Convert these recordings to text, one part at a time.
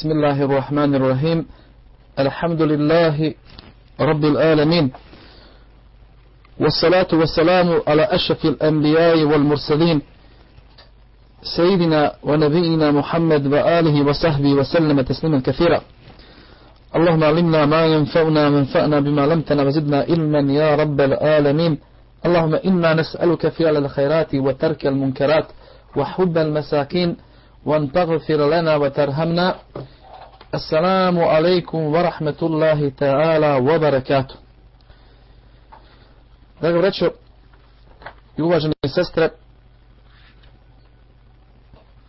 بسم الله الرحمن الرحيم. الحمد لله رب العالمين. والصلاة والسلام على أشرف الأنبياء والمرسلين. سيدنا ونبينا محمد وآله وصحبه وسلم تسليما كثيرا. اللهم علمنا ما ينفعنا وانفعنا بما لمتنا وزدنا علما يا رب العالمين. اللهم إنا نسألك فعل الخيرات وترك المنكرات وحب المساكين وان تغفر لنا وترحمنا السلام عليكم ورحمة الله تعالى وبركاته Drago vrećo i uvažene sestre,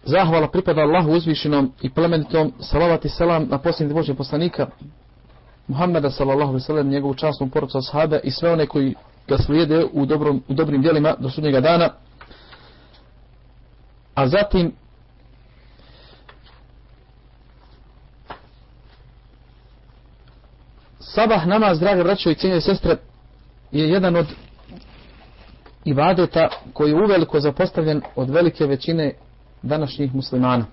zahvala pripada Allahu uzvišenom i plemenitom, salavat i selam na posljednji Božje poslanika, Muhammeda sallallahu alaihi sallam, njegovu častnu porucu ashabe i sve one koji ga slijede u, dobrom, u dobrim dijelima do sudnjega dana. A zatim Sabah namaz, drage braćo i cijenje sestre, je jedan od ibadeta koji je uveliko zapostavljen od velike većine današnjih muslimana.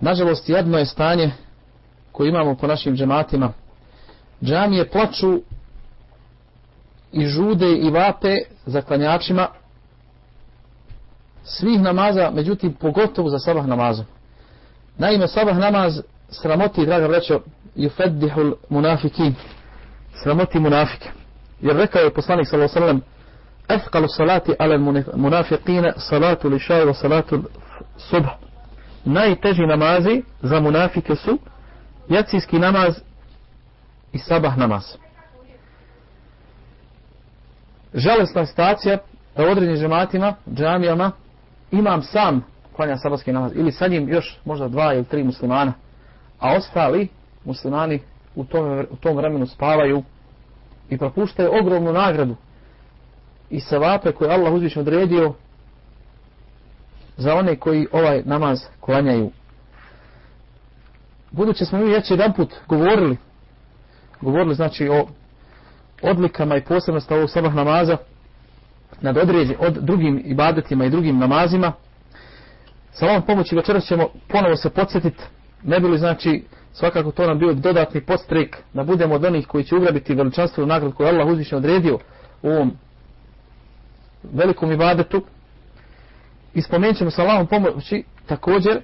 Nažalost, jedno je stanje koje imamo po našim džematima. Džamije plaču i žude i vape za klanjačima svih namaza, međutim pogotovo za sabah namazom. Naime, sabah namaz sramoti, draga vrećo, yufaddihul munafikin, sramoti munafike. Jer rekao je poslanik sallallahu alejhi ve sellem salati ala munafiqina salatu lisha wa salatu subh. Najteži namazi za munafike su jacijski namaz i sabah namaz. Žalostna situacija da u određenim džematima, džamijama, imam sam klanja sabahski namaz ili sa njim još možda dva ili tri muslimana, a ostali muslimani u tom, u tom vremenu spavaju i propuštaju ogromnu nagradu i savape koje Allah uzvišno odredio za one koji ovaj namaz klanjaju. Budući smo mi već jedan put govorili, govorili znači o odlikama i posebnosti ovog sabah namaza nad određe, od drugim ibadetima i drugim namazima, sa ovom pomoći večeras ćemo ponovo se podsjetiti, ne bili znači svakako to nam bio dodatni postrik da budemo od onih koji će ugrabiti veličanstvenu nagradu koju Allah uzviše odredio u ovom velikom ibadetu. I spomenut ćemo sa Allahom pomoći također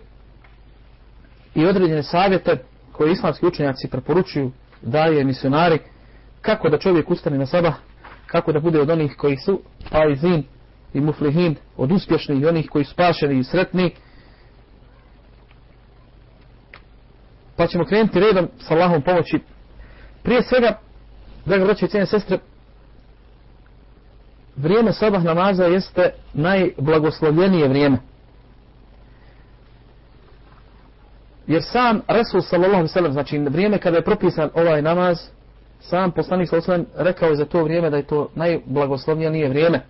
i određene savjete koje islamski učenjaci preporučuju daje misionari kako da čovjek ustane na sabah kako da bude od onih koji su paizin i muflihin od uspješnih i onih koji su spašeni i sretni pa ćemo krenuti redom sa Allahom pomoći. Prije svega, draga braće i cijene sestre, vrijeme sabah namaza jeste najblagoslovljenije vrijeme. Jer sam Resul sallallahu alaihi sallam, znači vrijeme kada je propisan ovaj namaz, sam poslanik sallallahu alaihi sallam rekao je za to vrijeme da je to najblagoslovljenije vrijeme.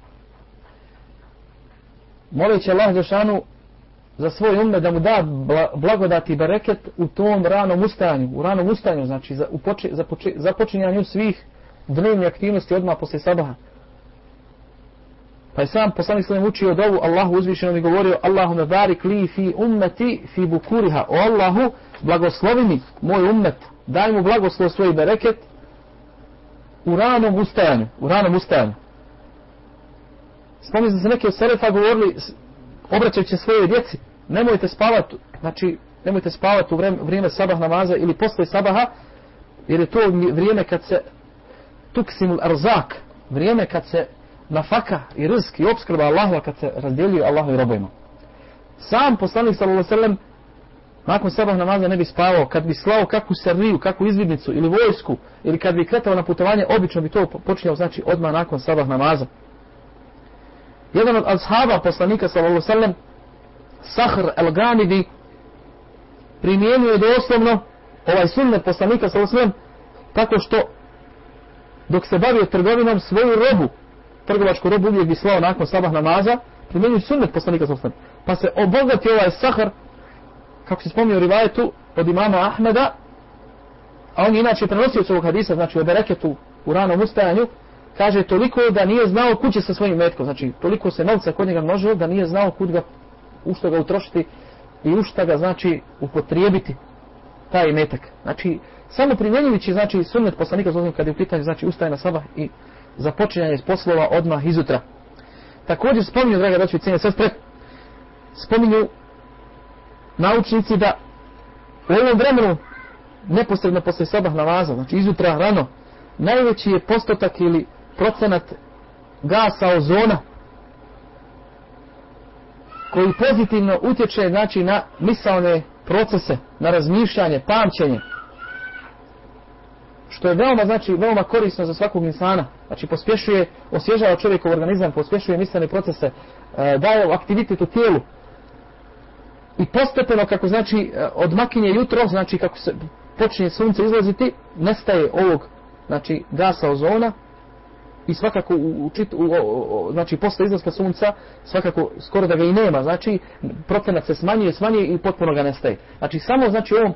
Moleći Allah Žešanu za svoj umet da mu da blagodati i bereket u tom ranom ustanju, u ranom ustanju, znači za, u poče, za poče, za počinjanju svih dnevnih aktivnosti odmah posle sabaha. Pa je sam poslanik sallam učio dovu Allahu uzvišeno i govorio Allahu me barik li fi ummeti fi bukuriha. O Allahu, blagoslovi mi moj ummet, daj mu blagoslov svoj bereket u ranom ustajanju, u ranom ustajanju. Spomni se neke od Selefa govorili, obraćajući se svoje djeci, nemojte spavati, znači, nemojte spavati u vrijeme, vrijeme sabah namaza ili posle sabaha, jer je to vrijeme kad se tuksimul arzak, vrijeme kad se nafaka i rizk i obskrba Allahova kad se razdjeljuje Allahu i robojima. Sam poslanik sallallahu alejhi ve sellem nakon sabah namaza ne bi spavao, kad bi slao kakvu serviju, kakvu izvidnicu ili vojsku, ili kad bi kretao na putovanje, obično bi to počinjao, znači, odmah nakon sabah namaza jedan od ashaba poslanika sallallahu sallam Sahr el-Ganidi primijenio je doslovno ovaj sunnet poslanika sallallahu sallam tako što dok se bavio trgovinom svoju robu trgovačku robu uvijek bi slao nakon sabah namaza primijenio sunnet poslanika sallallahu sallam pa se obogati ovaj Sahr kako se spomnio rivajetu od imama Ahmeda a on je inače prenosio svog hadisa znači o bereketu u ranom ustajanju kaže toliko da nije znao kuće sa svojim metkom, znači toliko se novca kod njega množilo da nije znao kud ga, u što ga utrošiti i u šta ga znači upotrijebiti taj metak. Znači, samo primjenjujući znači sunnet poslanika zovem kad je u pitanju znači ustaje na sabah i započinjanje poslova odmah izutra. Također spominju, draga doći cijene sestre, spominju naučnici da u ovom vremenu neposredno posle sabah namaza, znači izutra rano, najveći je postotak ili procenat gasa ozona koji pozitivno utječe znači na misalne procese, na razmišljanje, pamćenje. Što je veoma, znači, veoma korisno za svakog insana. Znači, pospješuje, osvježava čovjekov organizam, pospješuje mislene procese, e, daje aktivitet u tijelu. I postepeno, kako znači, odmakinje od makinje jutro, znači, kako se počinje sunce izlaziti, nestaje ovog, znači, gasa ozona, i svakako u, u, u, u, znači posle izlaska sunca svakako skoro da ga i nema znači procenat se smanjuje smanjuje i potpuno ga nestaje. Znači samo znači u ovom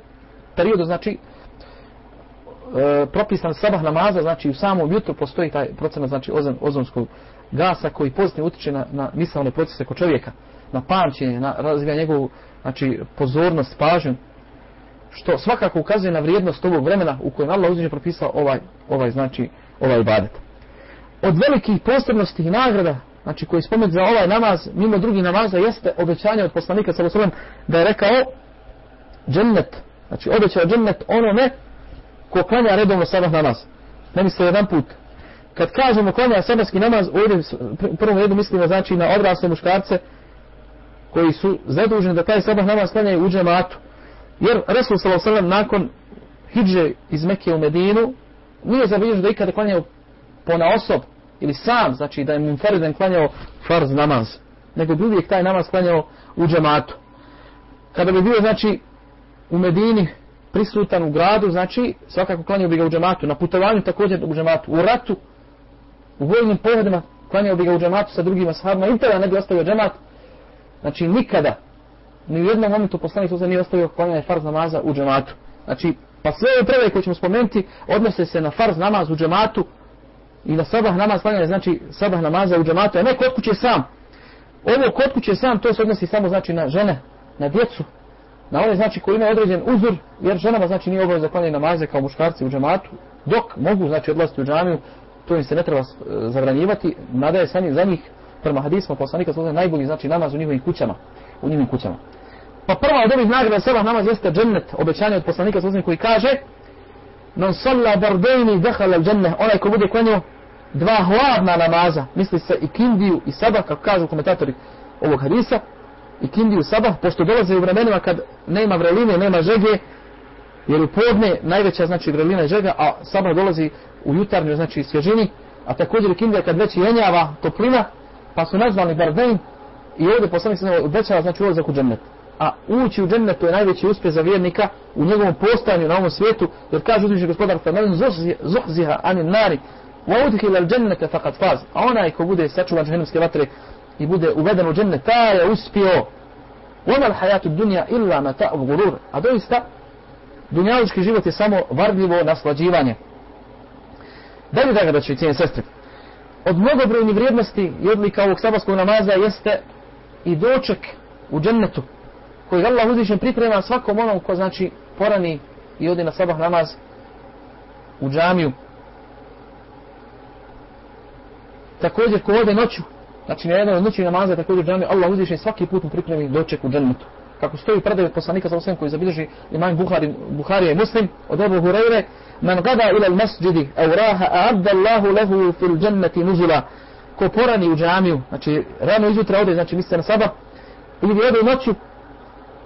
periodu znači e, propisan sabah namaza znači u samom jutru postoji taj procenat znači ozon, ozonskog gasa koji pozitivno utiče na, na misalne procese kod čovjeka na pamćenje na razvija njegovu znači pozornost pažnju što svakako ukazuje na vrijednost ovog vremena u kojem Allah uzviše propisao ovaj ovaj znači ovaj ibadet od velikih posebnosti i nagrada, znači koji spomet za ovaj namaz, mimo drugih namaza, jeste obećanje od poslanika sa Rasulom da je rekao džennet, znači obećao džennet onome ko klanja redovno sabah namaz. Ne misle jedan put. Kad kažemo klanja sabahski namaz, ovdje u prvom redu mislimo znači na odrasle muškarce koji su zaduženi da taj sabah namaz klanjaju u džematu. Jer Resul s.a.v. nakon hidže iz Mekke u Medinu nije zabilježio da ikada klanjaju pona osob ili sam, znači da je munferiden klanjao farz namaz, nego bi uvijek taj namaz klanjao u džematu. Kada bi bio, znači, u Medini prisutan u gradu, znači, svakako klanjao bi ga u džematu. Na putovanju također u džematu. U ratu, u vojnim pohodima, klanjao bi ga u džematu sa drugima sahabima. I tada ne bi ostavio džemat. Znači, nikada, ni u jednom momentu poslanik Sosa nije ostavio klanjanje farz namaza u džematu. Znači, pa sve ove prve koje ćemo spomenuti, odnose se na farz namaz u džematu, i na sabah namaz klanjanje znači sabah namaza u džamatu, a ne kod kuće sam. Ovo kod kuće sam, to se odnosi samo znači na žene, na djecu, na one znači koji imaju određen uzor, jer ženama znači nije obaveza klanjanje namaze kao muškarci u džamatu, dok mogu znači odlaziti u džamiju, to im se ne treba e, zabranjivati, nada je sami za njih prema hadisma poslanika to najbolji znači namaz u njihovim kućama, u njihovim kućama. Pa prva od ovih nagrada sabah namaz jeste džennet, obećanje od poslanika sallallahu koji kaže: man salla bardejni dehala al dženne, onaj ko bude klanio dva hladna namaza, misli se i kindiju i sabah, kako kažu komentatori ovog hadisa, i kindiju sabah, pošto dolaze u vremenima kad nema vreline, nema žege, jer u podne najveća znači vrelina i žega, a sabah dolazi u jutarnju znači svježini, a također i kindija kad već jenjava toplina, pa su nazvani bardejn, i ovdje poslanik se obećava znači ulazak u džennet a ući u džennet to je najveći uspjeh za vjernika u njegovom postanju na ovom svijetu, jer kaže uzmiši gospodar Fanalim, zuhziha anin nari, wa udhila al džennete fakat faz, a onaj ko bude sačuvan džennemske vatre i bude uveden u džennet, ta je uspio, ona je hajatu dunja illa mata ta ugurur, a doista, dunjalički život je samo varljivo naslađivanje. Da li da ga cijene sestri? Od mnogobrojnih vrijednosti i odlika ovog sabarskog namaza jeste i doček u džennetu, kojeg Allah uzvišen priprema svakom onom ko znači porani i odi na sabah namaz u džamiju. Također ko ode noću, znači na jednom od noći namaza također u džamiju, Allah uzvišen svaki put mu pripremi doček u džennetu. Kako stoji predaj poslanika sa osvijem koji zabilježi imam Buhari, Buhari i Muslim od Ebu Hureyre, man gada ila al masjidi au raha a'adda Allahu lehu fil dženneti nuzula ko porani u džamiju, znači rano izutra ode, znači misle na sabah, ili ode u noću,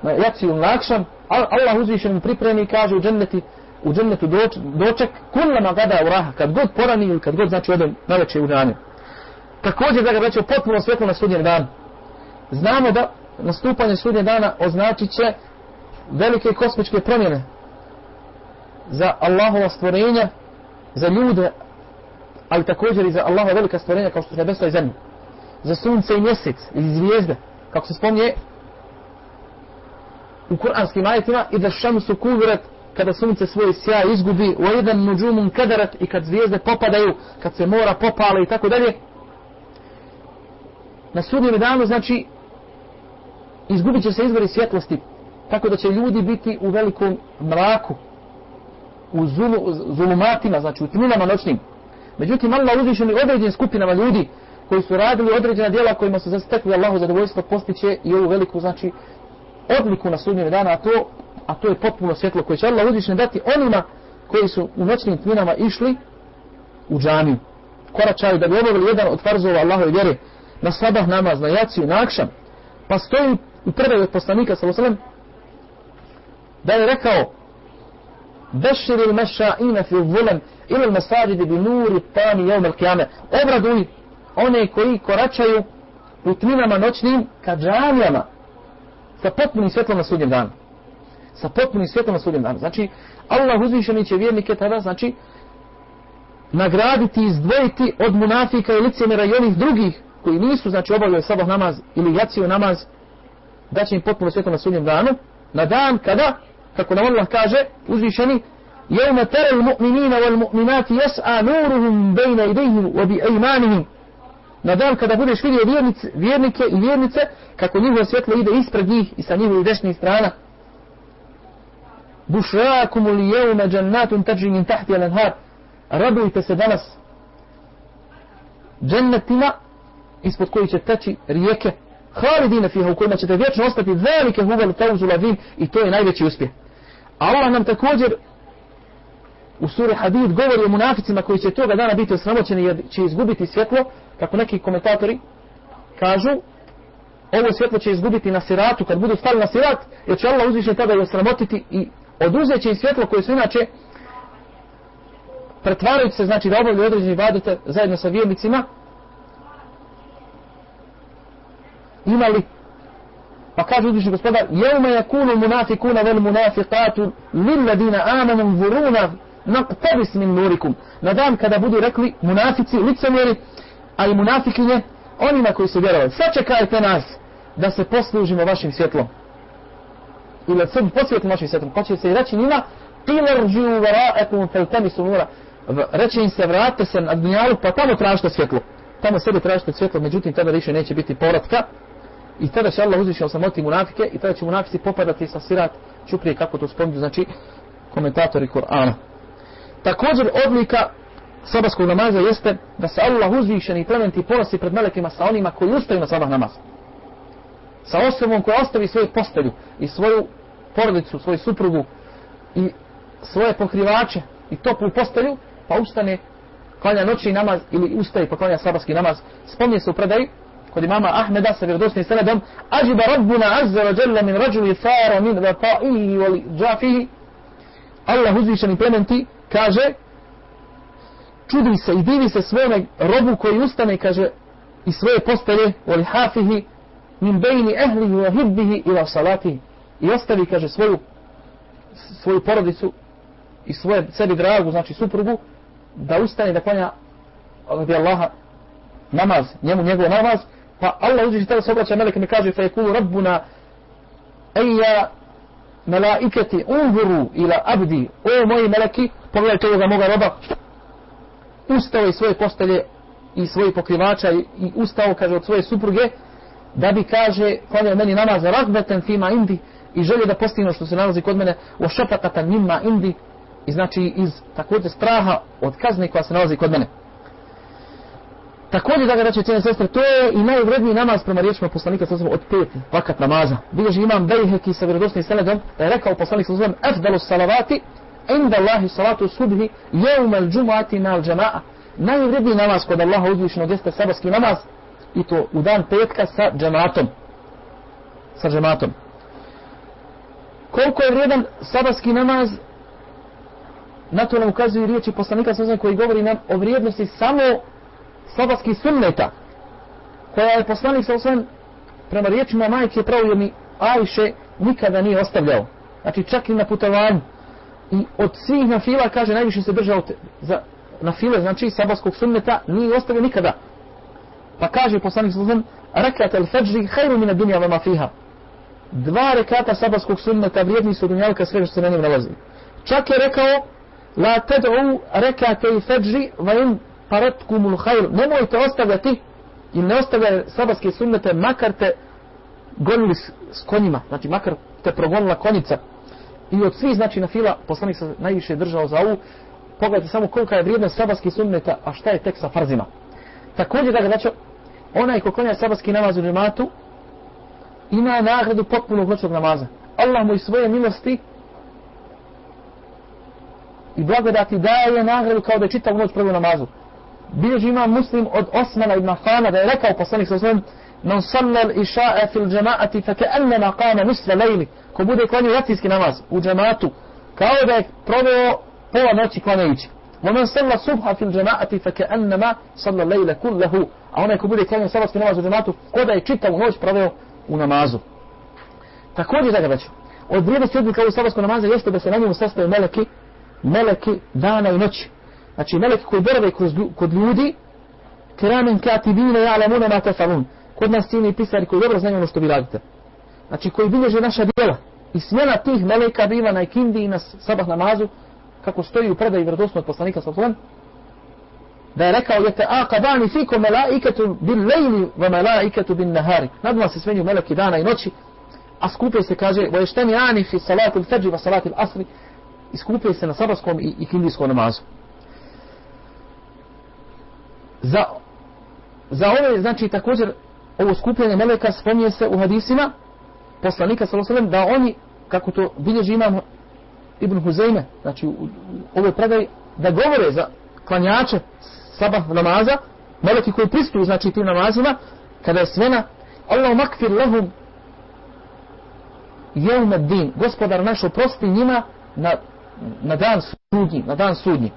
na jaciju nakšan, Allah uzvišen mu pripremi i kaže u dženneti, u džennetu doč, doček, kullama gada u raha, kad god porani ili kad god znači odem na veće u džanju. Također da ga reće potpuno svjetlo na sudnjem danu. Znamo da nastupanje sudnje dana označit će velike kosmičke promjene za Allahova stvorenja, za ljude, ali također i za Allahova velika stvorenja kao što su nebesa i zemlja. Za sunce i mjesec i zvijezde, kako se spomnije u kuranskim ajetima i da šamsu kuvirat kada sunce svoj sjaj izgubi u jedan nuđumum kadarat i kad zvijezde popadaju kad se mora popale i tako dalje na sudnjem danu znači izgubit će se izvori svjetlosti tako da će ljudi biti u velikom mraku, u zulu, zulumatima, znači u tminama noćnim. Međutim, Allah uzvišeni određen skupinama ljudi koji su radili određena djela kojima su zastekli Allahu zadovoljstvo postiće i ovu veliku, znači, odliku na sudnjem dana, a to, a to je potpuno svjetlo koje će Allah uzvišeni dati onima koji su u noćnim tminama išli u džamiju. Koračaju da bi obavili jedan od farzova Allahove vjere na sabah namaz, na jaciju, na akšam. Pa stoji u prvoj od poslanika, sallam, da je rekao Bešir il meša ina fi vulem ili mesađidi bi nuri tani jevmel kjame. Obraduj one koji koračaju u tminama noćnim ka džamijama sa potpunim svjetlom na sudnjem danu. Sa potpunim svjetlom na sudnjem danu. Znači, Allah uzvišeni će vjernike tada, znači, nagraditi i izdvojiti od munafika i licemera i onih drugih koji nisu, znači, obavljaju sabah namaz ili jaciju namaz, da će im potpuno svjetlo na sudnjem danu, na dan kada, kako nam Allah kaže, uzvišeni, يوم ترى المؤمنين والمؤمنات يسعى نورهم بين ايديهم وبايمانهم na dan kada budeš vidio vjernice, vjernike i vjernice kako njihovo svjetlo ide ispred njih i sa njihovih desnih strana. Bušrakum li jevme džennatun tađi min tahti al-anhar radujte se danas džennetima ispod koji će teći rijeke halidine fiha u kojima ćete vječno ostati velike huvel tauzu lavim i to je najveći uspjeh. Allah nam također u suri Hadid govori o munaficima koji će toga dana biti osramoćeni jer će izgubiti svjetlo, kako neki komentatori kažu, ovo svjetlo će izgubiti na siratu, kad budu stali na sirat, jer će Allah uzvišen tada i osramotiti i oduzet će im svjetlo koje su inače pretvarajući se, znači da obavljaju određeni vadete zajedno sa vjernicima, imali. Pa kaže uzvišni gospodar, jevme je kunu munafikuna vel munafikatu lilladina amanu vuruna naqtabis min nurikum. Na dan kada budu rekli munafici, licemjeri, a i munafikinje, onima koji su vjerovali. Sačekajte nas da se poslužimo vašim svjetlom. Ili da se posvjetimo vašim svjetlom. Ko će se i reći njima, pilarđu vara'ekum feltemisu nura. Reći im se, vrate se na dunjalu, pa tamo tražite svjetlo. Tamo sebe tražite svjetlo, međutim, tada više neće biti povratka. I tada će Allah uzvišao samoti munafike i tada će munafici popadati sa sirat čuprije kako to spominju, znači komentatori Kur'ana. Također odlika sabahskog namaza jeste da se Allah uzvišeni i plementi ponosi pred melekima sa onima koji ustaju na sabah namaz. Sa osobom koja ostavi svoju postelju i svoju porodicu, svoju suprugu i svoje pokrivače i toplu postelju, pa ustane klanja noći namaz ili ustaje pa klanja sabahski namaz. Spomnije se u predaju kod imama Ahmeda sa vjerodosnim senedom Ađiba Rabbuna azza wa jalla min rađuli fara min vapa'ihi wal džafihi Allah uzvišeni plementi kaže čudi se i divi se svome robu koji ustane kaže i svoje postelje voli hafihi min bejni ehlihi wa hibbihi ila salati. I ostavi kaže svoju svoju porodicu i svoje sebi dragu znači suprugu da ustane da klanja radi Allaha namaz njemu njegov namaz. Pa Allah uđe tada se obraća melek mi kaže fa je kulu rabbuna eja melaiketi unzuru ila abdi. O moji meleki pogledajte ovoga moga roba. Ustao iz svoje postelje i svoje pokrivača i, i ustao kaže od svoje supruge da bi kaže klanio meni namaz ragbeten fima indi i želio da postignu ono što se nalazi kod mene o šepakata njima indi. I znači iz također straha od kazne koja se nalazi kod mene. Također da ga reče cijene sestre, to je i najvredniji namaz prema riječima poslanika sa od pet vakat namaza. Bilježi imam Bejheki sa vjerodosnim senedom, da je rekao poslanik sa osam, efdalu salavati, inda Allahi salatu subhi, jevme džumati nal na al džema'a. Najvredniji namaz kod Allaha uzvišnog jeste sabarski namaz, i to u dan petka sa džematom. Sa džematom. Koliko je vredan sabarski namaz, na to nam ukazuju riječi poslanika sa koji govori nam o vrijednosti samo sabarski sunneta koja je poslanik sa osvijem prema riječima majke pravio mi Ajše nikada nije ostavljao. Znači čak i na putovanju. I od svih na fila kaže najviše se držao te, za, na file, znači sabarskog sunneta nije ostavio nikada. Pa kaže poslanik sa osvijem rekat el feđri hajru mine dunja vama fiha. Dva rekata sabarskog sunneta vrijedni su dunjalka sve što se na njim nalazi. Čak je rekao la tad'u rekate i feđri va in paratkumul hajr, nemojte ostavljati i ne ostavlja sabatske sunnete, makar te gonili s, s konjima, znači makar te progonila konica. I od svih znači na fila poslanik se najviše držao za ovu. Pogledajte samo kolika je vrijednost sabarskih sunneta, a šta je tek sa farzima. Također da ga znači, onaj ko klanja sabarski namaz u džematu, ima nagradu potpunog noćnog namaza. Allah mu i svoje milosti i blagodati daje nagradu kao da je čitav noć prvo namazu. Bilježi ima muslim od Osmana ibn Affana da je rekao poslanik sa svojom Man sallal iša'a fil džema'ati fa ke ennema kama nusra lejli ko bude klanio jacijski namaz u džematu kao da je proveo pola noći klanjajući. ومن صلى الصبح في الجماعة فكأنما صلى الليل كله a onaj ko bude klanio sabatski namaz u džematu ko da je čitavu noć proveo u namazu. Također da ga reću, od vrijednosti odlika u sabatskog namaza jeste da se na njemu sastaju meleki, meleki dana i noći. Znači meleki koji borave kod ljudi, kiramin katibine ja'lamuna ma tafalun. Kod nas cijeni pisari koji dobro znaju ono što vi radite. Znači koji bilježe naša djela. I smjena tih meleka biva na ikindi i na sabah namazu, kako stoji u predaju vredosnu od poslanika sa osvojem, da je rekao je te aqabani fikum malaikatu bil lejli wa malaikatu bin nahari. Nadma se smenju meleki dana i noći, a skupio se kaže wa ani fi salati al-fajr va salati al-asr i skupio se na sabahskom i, i kindijskom namazu. Za za ove znači također ovo skupljanje meleka spominje se u hadisima poslanika sallallahu alejhi da oni kako to bilježi imam Ibn Huzeyme znači u, u ovoj predaji da govore za klanjače sabah namaza, meleki koji pristuju znači tim namazima, kada je svena, Allah makfir lahum jevme din, gospodar naš oprosti njima na, na dan sudnji, na dan sudnji.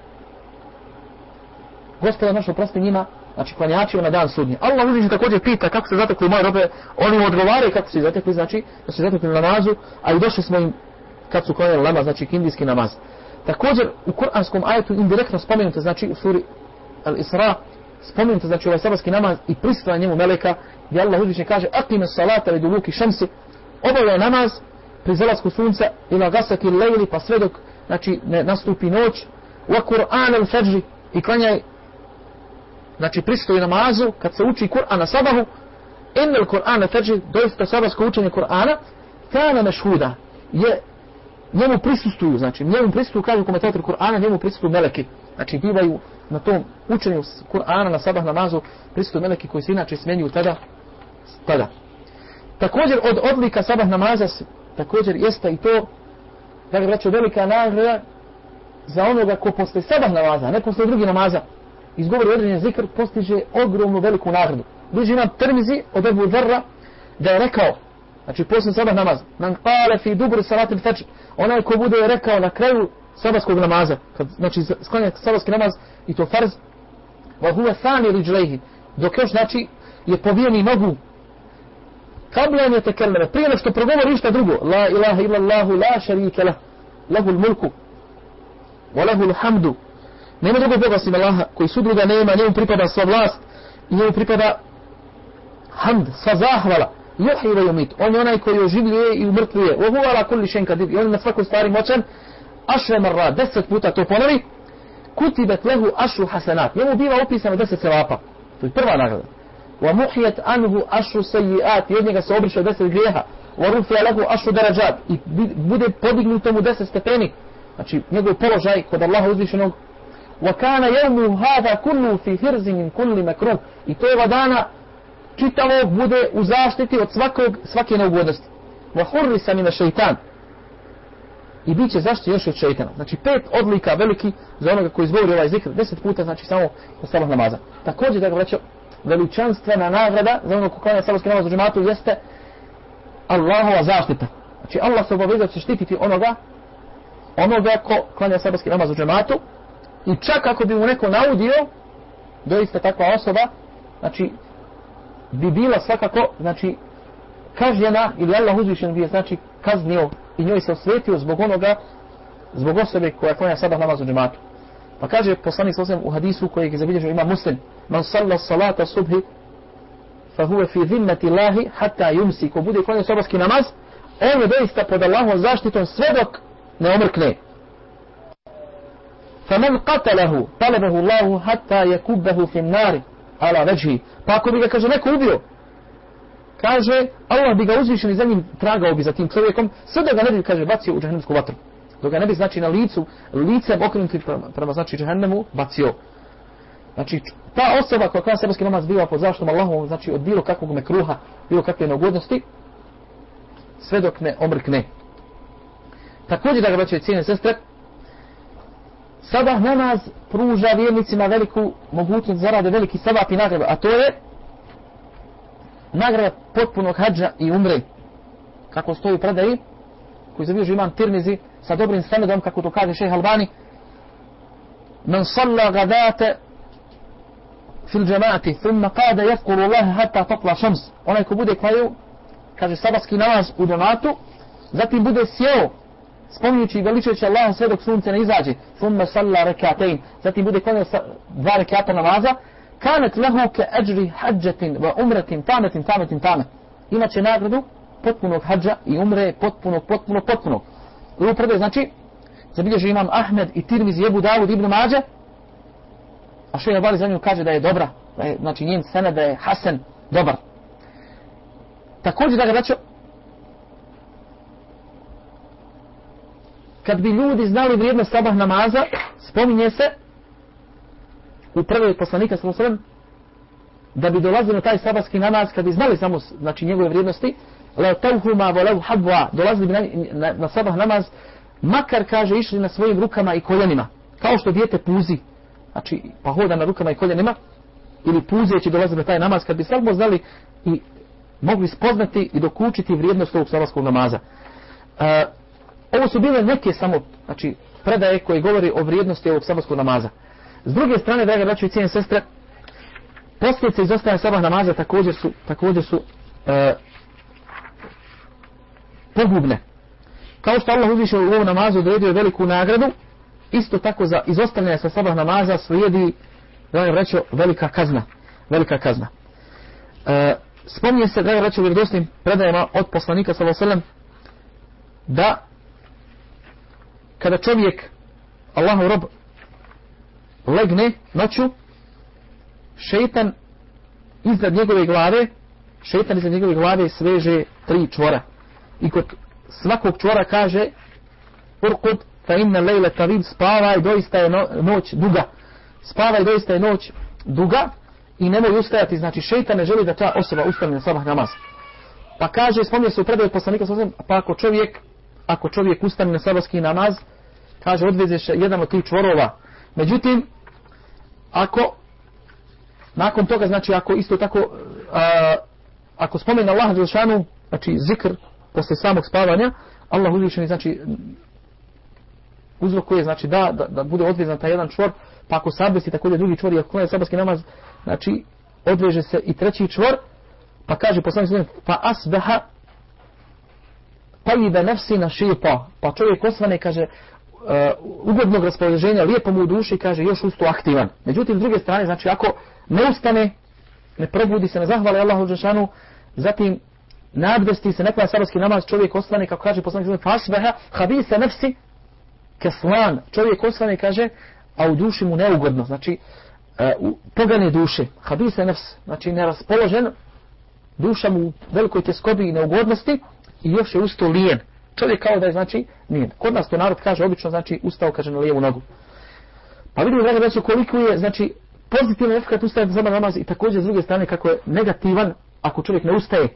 Gospodar naš oprosti njima, znači klanjačima na dan sudnji. Allah uzviši također pita kako se zatekli moje robe, oni mu odgovaraju kako se zatekli, znači da se zatekli na namazu, a i došli smo im kad su klanjali namaz, znači kindijski namaz. Također u kuranskom ajetu indirektno spomenuto, znači u suri Al-Isra, spomenuto znači ovaj sabarski namaz i pristoja njemu meleka, gdje Allah uzvišnje kaže, akime salata li duluki šemsi, obavljaj namaz pri zalasku sunca ila gasaki lejli, pa sve dok znači, ne nastupi noć, u Kur'an al-Fajri i klanjaj znači pristoji namazu, kad se uči Kur'an na sabahu, innal Kur'ana teđi, doista sabahsko učenje Kur'ana, kana mešhuda, je njemu prisustuju, znači njemu prisustuju, kažu komentator Kur'ana, njemu prisustuju meleki, znači bivaju na tom učenju Kur'ana na sabah namazu prisutuju meleki koji se inače smenjuju tada tada. Također od odlika sabah namaza također jeste i to da ga vraću velika nagrada za onoga ko posle sabah namaza ne posle drugi namaza izgovori određen zikr postiže ogromnu veliku nagradu. Bliži nam termizi od Ebu Dharra da je rekao znači poslije sabah namaz man kale fi dubru salatil fajr onaj ko bude rekao na kraju sabahskog namaza, kad, znači sklanja sabahski namaz i to farz, wa huwa thani rijlaihi, dok još znači je povijeni nogu. Kabla je tekelleme, prije što progovori ništa drugo, la ilaha illallahu la sharika lah, lahul mulku wa lahu hamdu nema drugog Boga osim Allaha, koji sudruga nema, njemu pripada sva vlast, i njemu pripada hamd, sva zahvala, juhi ve yumit, on je onaj koji oživljuje i umrtvuje, wa huwa ala kulli shen kadir, i on je na svakoj stvari moćan, ašre marra, deset puta to ponovi, kutibet lehu ašu hasanat. Njemu biva upisano deset sevapa. To je prva nagrada. Wa muhijet anhu ašu sejiat. I od njega se obriše deset grijeha. Wa rufija lehu ašu darajat. I bude podignuto mu deset stepeni. Znači, njegov položaj kod Allaha uzvišenog. وَكَانَ يَوْمُ هَذَا hada فِي هِرْزِ مِنْ min kulli. I to je dana čitavog bude u zaštiti od svakog, svake neugodnosti. Wa hurri sa i bit će zašto još od šeitana. Znači pet odlika veliki za onoga koji izgovori ovaj zikr deset puta, znači samo na sabah namaza. Također da ga vreću, veličanstvena nagrada za onog ko klanja sabahski namaz u džematu jeste Allahova zaštita. Znači Allah se obavezao će štititi onoga onoga ko klanja sabahski namaz u džematu i čak ako bi mu neko naudio doista takva osoba znači bi bila svakako znači kažnjena ili Allah uzvišen bi je znači kaznio i njoj se osvetio zbog onoga, zbog osobe koja klanja sabah namaz u džematu. Pa kaže poslanik sallam u hadisu koji je zabilježio ima muslim, man salla salata subhi, fa huve fi zimmeti lahi, hatta jumsi, ko bude klanja sabahski namaz, on je doista pod Allahom zaštitom sve dok ne omrkne. فمن قتله طلبه الله حتى يكبه في النار على ala. Pa ako bi ga, kaže, neko ubio, kaže, Allah bi ga uzvišen i za njim tragao bi za tim čovjekom, sve da ga ne bi, kaže, bacio u džahnemsku vatru. Dok ga ne bi, znači, na licu, licem okrenuti prema, prema znači, džahnemu, bacio. Znači, ta osoba koja kada sebeski namaz biva pod zaštom Allahom, znači, od bilo kakvog mekruha, bilo kakve neugodnosti, sve dok ne omrkne. Također da ga braće cijene sestre, sabah namaz pruža vjernicima veliku mogućnost zarade veliki sabah i nagrada, a to je nagrada potpunog hađa i umre. Kako stoji u predaji, koji zaviježi imam Tirmizi sa dobrim sanedom, kako to kaže šeha Albani, men salla gadate fil džemati, thumma kada jefkuru Allah hatta topla šams. Onaj ko bude klaju, kaže sabatski namaz u donatu, zatim bude sjeo spominjući i veličujući Allah sve dok sunce ne izađe thumma salla rekatein zatim bude klanio dva rekata namaza kanet lehu ke ajri hađetin wa umretin tametin tametin tamet imaće nagradu potpunog hađa i umre potpunog potpunog potpunog. U predaj znači zabilježi imam Ahmed i Tirmiz Jebu Davud ibn Mađe a što je Bali za nju kaže da je dobra da je, znači njen sene da je Hasan dobar. Također da ga vraćao, kad bi ljudi znali vrijednost sabah namaza, spominje se u prvoj poslanika sallam, da bi dolazili na taj sabahski namaz, kad bi znali samo znači, njegove vrijednosti, la tawhuma wa law habwa dolazili bi na, na, na sabah namaz, makar, kaže, išli na svojim rukama i koljenima, kao što dijete puzi, znači, pa hoda na rukama i koljenima, ili puzeći dolaze na taj namaz, kad bi samo znali i mogli spoznati i dokučiti vrijednost ovog sabahskog namaza. Uh, Ovo su bile neke samo, znači, predaje koje govori o vrijednosti ovog sabahskog namaza. S druge strane, draga braću i cijene sestre, posljedice izostaje sabah namaza također su, također su e, pogubne. Kao što Allah uzviše u ovom namazu odredio veliku nagradu, isto tako za izostavljanje sa sabah namaza slijedi, draga braću, velika kazna. Velika kazna. E, spominje se, draga braću, u vjerodosnim predajama od poslanika, sallallahu da kada čovjek Allahu rob legne noću šeitan iznad njegove glave šeitan iznad njegove glave sveže tri čvora. I kod svakog čvora kaže urkud fa inna lejle tavim spava i doista je noć duga. Spava i doista je noć duga i nemoj ustajati. Znači šeitan ne želi da ta osoba ustane na sabah namaz. Pa kaže spomnije se u predaju poslanika pa ako čovjek ako čovjek ustane na sabahski namaz, kaže odvezeš jedan od tih čvorova. Međutim, ako nakon toga, znači ako isto tako, a, ako spomene Allah Đelšanu, znači zikr posle samog spavanja, Allah uzvišeni, znači uzrokuje, znači da, da, da bude odvezan taj jedan čvor, pa ako sabesi također drugi čvor i ako klanja sabarski namaz, znači odveže se i treći čvor, pa kaže poslanik pa asbeha tajibe nefsi na šipa. Pa čovjek osvane, kaže, uh, ugodnog raspoloženja, lijepo mu u duši, kaže, još usto aktivan. Međutim, s druge strane, znači, ako ne ustane, ne probudi se, ne zahvali Allahu Đešanu, zatim nadvesti se, nekada sabarski namaz, čovjek osvane, kako kaže poslanik, fasbeha, habise nefsi, keslan, čovjek osvane, kaže, a u duši mu neugodno, znači, uh, pogane duše, habise nefs, znači, neraspoložen, duša mu u velikoj teskobi i neugodnosti, i još je ustao lijen. Čovjek kao da je znači lijen. Kod nas to narod kaže obično znači ustao kaže na lijevu nogu. Pa vidimo da znači koliko je znači pozitivan efekt ustaje za namaz i također s druge strane kako je negativan ako čovjek ne ustaje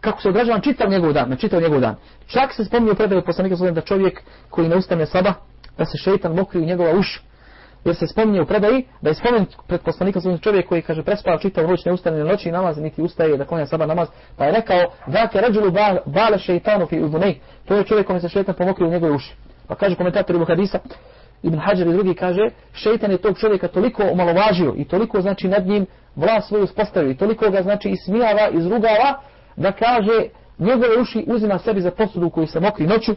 kako se odražava čitav njegov dan, na čitav njegov dan. Čak se spominje u predaju poslanika da čovjek koji ne ustane saba, da se šeitan mokri u njegova uša jer se spominje u predaji da je spomen pred poslanikom svojim čovjek koji kaže prespava čitav noć ne ustane noći namaz niti ustaje da klanja saba namaz. Pa je rekao da ke ređulu bale šeitanu fi udunej to je čovjek kome se šeitan pomokri u njegove uši. Pa kaže komentator Ibu Hadisa Ibn Hajar i drugi kaže šeitan je tog čovjeka toliko omalovažio i toliko znači nad njim vlast svoju uspostavio i toliko ga znači ismijava, izrugava da kaže njegove uši uzima sebi za posudu koji se mokri noću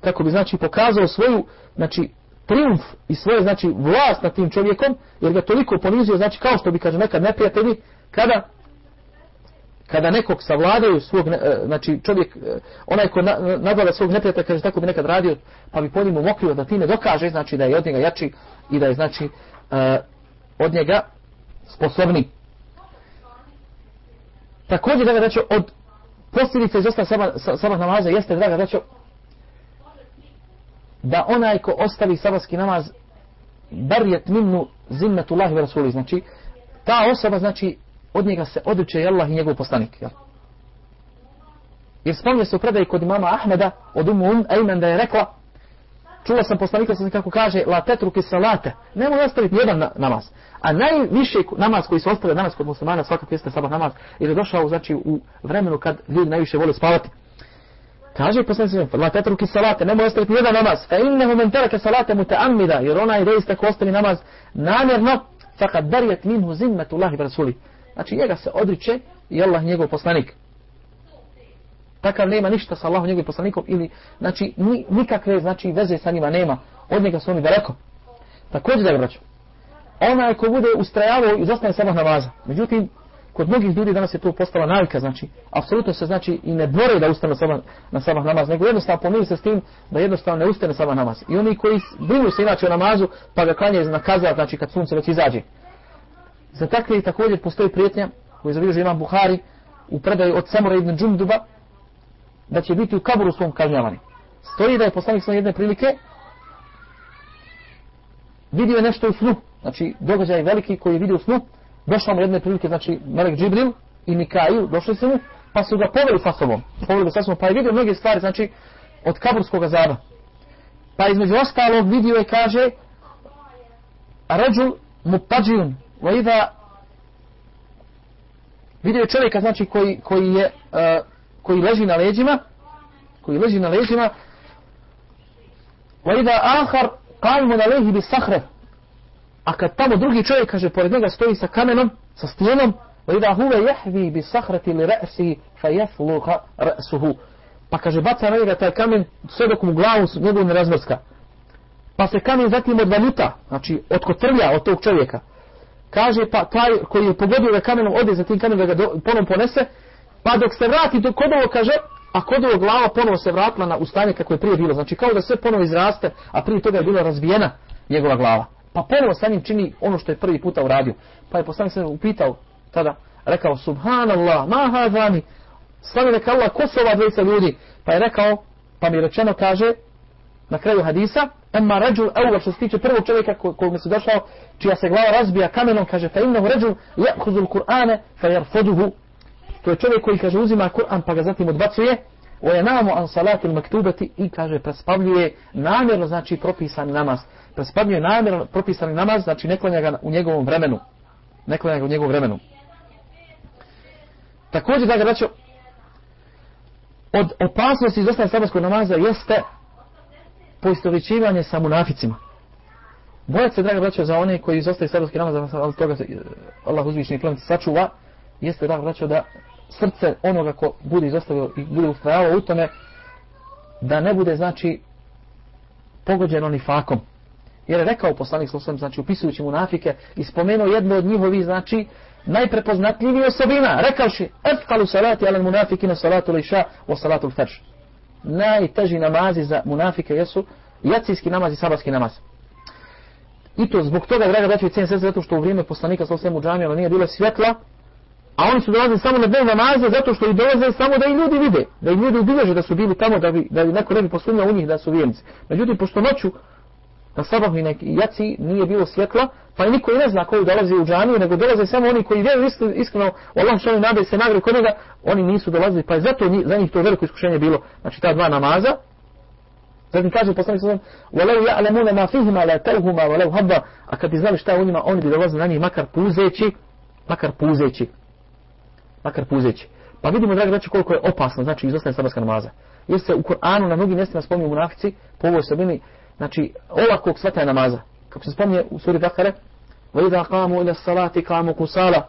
kako bi znači pokazao svoju znači triumf i svoje znači vlast nad tim čovjekom jer ga toliko ponizio znači kao što bi kaže nekad neprijatelji kada kada nekog savladaju svog e, znači čovjek e, onaj ko nadvlada svog neprijatelja kaže tako bi nekad radio pa bi po njemu mokrio da time dokaže znači da je od njega jači i da je znači e, od njega sposobni. Također, da znači od posljedice izostav sabah, sabah namaza jeste, draga znači da onaj ko ostavi sabahski namaz barjet minnu zimmetullahi wa rasuli. Znači, ta osoba, znači, od njega se odriče i Allah i njegov poslanik. Jel? Jer spomnje se u predaj kod imama Ahmeda od umu um Ejmen da je rekla čula sam poslanika sam kako kaže la tetruki salate nemoj ostaviti jedan na, namaz a najviše namaz koji se ostavlja danas kod muslimana svakako jeste sabah namaz jer je došao znači u vremenu kad ljudi najviše vole spavati kaže poslanik la tetruki salate nemoj ostaviti jedan namaz. Fa innehu men taraka salate muta'ammida jer ona je doista ko ostavi namaz namjerno faqad bariyat minhu zimmetu Allahi rasuli. Znači njega se odriče i Allah njegov poslanik. Takav nema ništa sa Allahom njegovim poslanikom ili znači ni, nikakve znači veze sa njima nema. Od njega su oni daleko. Također da ga Ona je ko bude ustrajavao i zostane sabah namaza međutim kod mnogih ljudi danas je to postala navika znači apsolutno se znači i ne bore da ustane sabah, na sabah namaz nego jednostavno pomiri se s tim da jednostavno ne ustane sabah namaz. I oni koji brinu se inače o namazu pa ga klanje na kaza znači kad sunce već izađe. Za takve također postoji prijetnja koju zabilježi imam Buhari u predaju od Samura ibn Džumduba da će biti u kaburu svom kažnjavani. Stoji da je poslanik sve jedne prilike vidio nešto u snu, znači događaj veliki koji je vidio u snu, došao mu jedne prilike, znači Melek Džibril i Mikail, došli su mu, pa su ga poveli sa sobom, poveli sa sobom, pa je vidio mnoge stvari, znači od kaburskog azaba. Pa između ostalog vidio je, kaže, Ređul Mupađijun, Vajda, vidio je čovjeka, znači, koji, koji je uh, koji leži na leđima koji leži na leđima wa idha akhar qaimun alayhi bi sakhra a kad tamo drugi čovjek kaže pored njega stoji sa kamenom sa stijenom وَإِذَا هُوَ يَحْوِي بِسَحْرَةِ لِرَأْسِهِ sakhrati رَأْسُهُ ra'si ra'suhu pa kaže baca na njega taj kamen sve dok mu glavu njegovu ne razmrska pa se kamen zatim odvanuta znači otkotrlja od tog čovjeka kaže pa taj koji je pogodio ga kamenom ode za tim kamenom da ga ponom ponese Pa dok se vrati do kodovo, kaže, a kodovo glava ponovo se vratila na ustane kako je prije bilo. Znači kao da sve ponovo izraste, a prije toga je bila razbijena njegova glava. Pa ponovo sa njim čini ono što je prvi puta uradio. Pa je poslanik se upitao tada, rekao, subhanallah, ma hazani, sami neka Allah, ko su ova dvojica ljudi? Pa je rekao, pa mi rečeno kaže, na kraju hadisa, emma ređul, evo što se tiče prvog čovjeka ko, kojeg mi se došao, čija se glava razbija kamenom, kaže, fa innahu ređul, jehuzul Kur'ane, fa jarfoduhu, To je čovjek koji kaže uzima Kur'an pa ga zatim odbacuje. O je namo an salatil maktubati i kaže prespavljuje namjerno znači propisan namaz. Prespavljuje namjerno propisani namaz znači ne klanja ga u njegovom vremenu. Ne klanja ga u njegovom vremenu. Također da ga braćo od opasnosti izostavljanja sabarskog namaza jeste poistovićivanje sa munaficima. Bojat se, draga braćo, za one koji izostaju sabarski namaz, ali toga se eh, Allah uzvišnji plemen sačuva, jeste, draga braćo, da srce onoga ko bude izostavio i bude ustrajavao u tome da ne bude znači pogođeno ni fakom. Jer je rekao poslanik Slosom, znači upisujući mu nafike i spomenuo jedno od njihovi znači najprepoznatljivije osobina. Rekavši: efkalu salati ala munafiki na salatu liša o salatu lferš. Najteži namazi za munafike jesu jacijski namaz i sabarski namaz. I to zbog toga, draga braćo i cijen srce, zato što u vrijeme poslanika Slosom u džamijama nije bilo svjetla, A oni su dolazili samo na dnevno namaze zato što i dolaze samo da i ljudi vide. Da i ljudi ubilježe da su bili tamo da bi, da bi neko ne bi posumnjao u njih da su vjernici. Međutim, pošto noću na sabahu i neki jaci nije bilo svjetla, pa niko i ne zna koji dolazi u džaniju, nego dolaze samo oni koji vjeruju iskreno u Allah što oni nadaju se nagre kod njega, oni nisu dolazili, pa je zato za njih to veliko iskušenje bilo. Znači ta dva namaza, Zatim kaže poslanik sallam: "Walau ya'lamuna ma fihima la tawhuma walau habba." A kad bi znali šta u njima, oni bi dolazili na njih makar puzeći, makar puzeći makar puzeći. Pa vidimo, dragi braći, koliko je opasno, znači, izostaje sabarska namaza. Jer se u Koranu na mnogim mjestima spominju munafici, po ovoj sobini, znači, olakog svetaja namaza. Kako se spominje u suri Bakare, وَإِذَا قَامُوا إِلَى الصَّلَاةِ قَامُوا كُسَالَ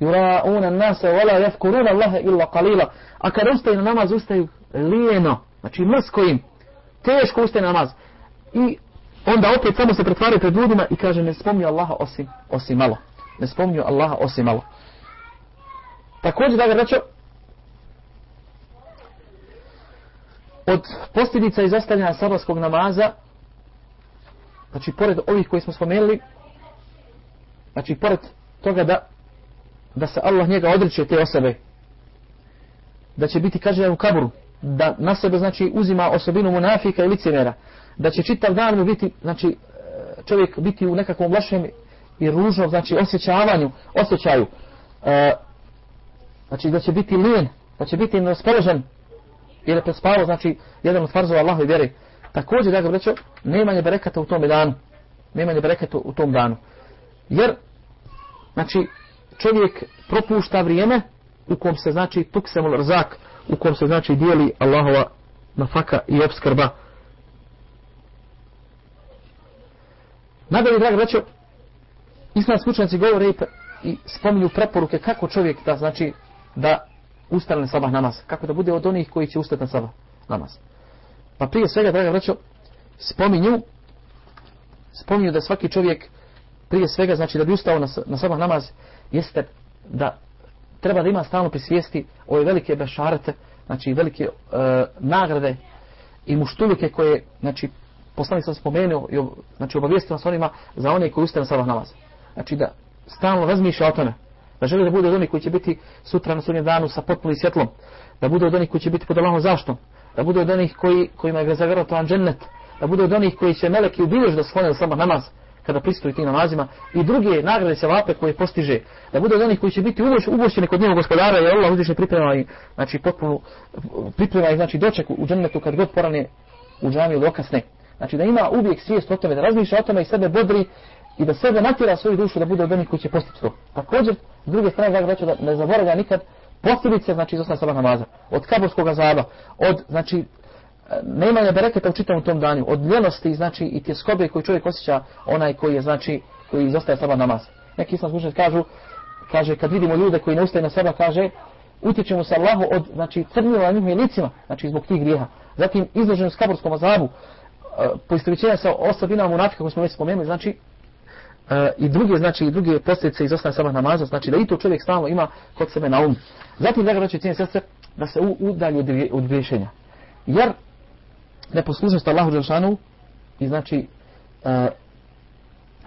يُرَاءُونَ النَّاسَ وَلَا يَفْكُرُونَ اللَّهَ إِلَّا قَلِيلًا A kada ustaju na namaz, ustaju lijeno, znači mrsko im, teško ustaje na namaz. I onda opet samo se pretvaraju pred ljudima i kaže, ne spominju Allaha osim, osim malo. Ne spominju Allaha osim malo. Također, da ga rećo, od posljedica izostavljanja sabarskog namaza, znači, pored ovih koji smo spomenuli, znači, pored toga da da se Allah njega odriče te osobe da će biti kažnjen u kaburu da na sebe znači uzima osobinu munafika i licemera da će čitav dan mu biti znači čovjek biti u nekakvom lošem i ružnom znači osjećavanju osjećaju. E, znači da će biti lijen da će biti raspoložen jer je prespavao znači jedan od farzova Allahove vjere. Također da ga vrećo nemanje berekata u tom danu. Nemanje berekata u tom danu. Jer znači čovjek propušta vrijeme u kom se znači tuksemul rzak u kom se znači dijeli Allahova nafaka i obskrba. Nadalje draga vrećo islam slučajnici govore i, i spominju preporuke kako čovjek da znači da ustane sabah namaz kako da bude od onih koji će ustati na sabah namaz. Pa prije svega draga vraćo, spominju spominju da svaki čovjek prije svega znači da bi ustao na, na sabah namaz jeste da treba da ima stalno prisvijesti ove velike bešarete znači velike e, nagrade i muštulike koje znači poslanik sam spomenuo i znači obavijestio nas onima za one koji ustane na sabah namaz. Znači da stalno razmišlja o tome da želi da bude od onih koji će biti sutra na sudnjem danu sa potpunim svjetlom. Da bude od onih koji će biti pod Allahom zaštom da bude od onih koji, kojima je zagarantovan džennet. Da bude od onih koji će meleki ubilješ da sklone sabah namaz kada pristoji tim namazima. I druge nagrade se vape koje postiže. Da bude od onih koji će biti ugošćeni kod njega gospodara i Allah uzviše priprema i znači potpuno priprema i znači doček u džennetu kad god porane u džamiju dokasne. Znači da ima uvijek svijest o tome da razmišlja o tome i sebe bodri i da sebe natjera svoju dušu da bude od onih koji će postići to također s druge strane da ga da ne zaboravlja nikad posljedice znači iz osnovna sabah namaza od kaborskog azaba od znači nemanja bereketa u čitavom tom danju, od ljenosti znači i tjeskobe skobe čovjek osjeća onaj koji je znači koji izostaje sabah namaz. Neki islam slušaj kažu, kaže kad vidimo ljude koji ne ustaje na sabah, kaže utječemo sa Allahu od znači crnila njihovim licima, znači zbog tih grijeha. Zatim izloženost s kaborskom azabu, e, poistovićenja sa osobinama munafika koje smo već spomenuli, znači e, i druge znači i druge posljedice izostaje sabah namaza, znači da i to čovjek stalno ima kod sebe na um. Zatim da ga cijene sestre, da se udalji od griješenja. Jer neposlušnost Allahu Đelšanu i znači e, uh,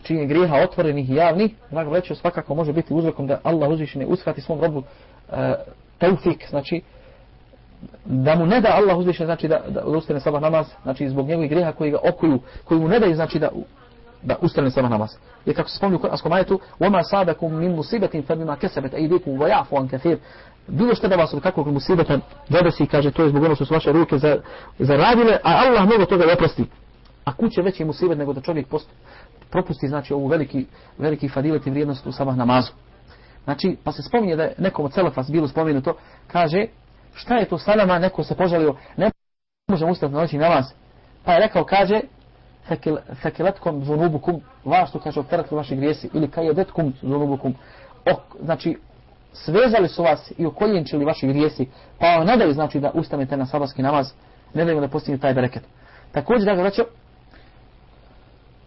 činje grijeha otvorenih i javnih, znači reći svakako može biti uzrokom da Allah uzvišene uskrati svom robu e, uh, taufik, znači da mu ne da Allah uzvišene znači da, da ustane sabah namaz, znači zbog njegovih grijeha koji ga okuju, koji mu ne daju znači da da ustane sabah namaz Je kako se spomnju u Kur'anskom ajetu, وَمَا صَابَكُمْ مِنْ مُصِيبَةٍ فَبِمَا كَسَبَتْ أَيْدِيكُمْ وَيَعْفُ عَنْ كَثِيرٍ bilo što da vas od kakvog musibeta zadesi, kaže, to je zbog ono što su vaše ruke zaradile, a Allah mnogo toga oprosti. A kuće veći musibet nego da čovjek post, propusti, znači, ovu veliki, veliki fadilet i vrijednost u sabah namazu. Znači, pa se spominje da je nekom od celefas bilo spomenuto, kaže, šta je to sa nama, neko se požalio, ne možemo ustati na noći namaz. Pa je rekao, kaže, fekeletkom zunubukum, vas su, kaže, opteratili vaši grijesi, ili kaj je zunubukum, ok, znači, svezali su vas i okoljenčili vaši grijesi, pa vam ne daju znači da ustanete na sabarski namaz, ne daju da postignete taj bereket. Također, da ga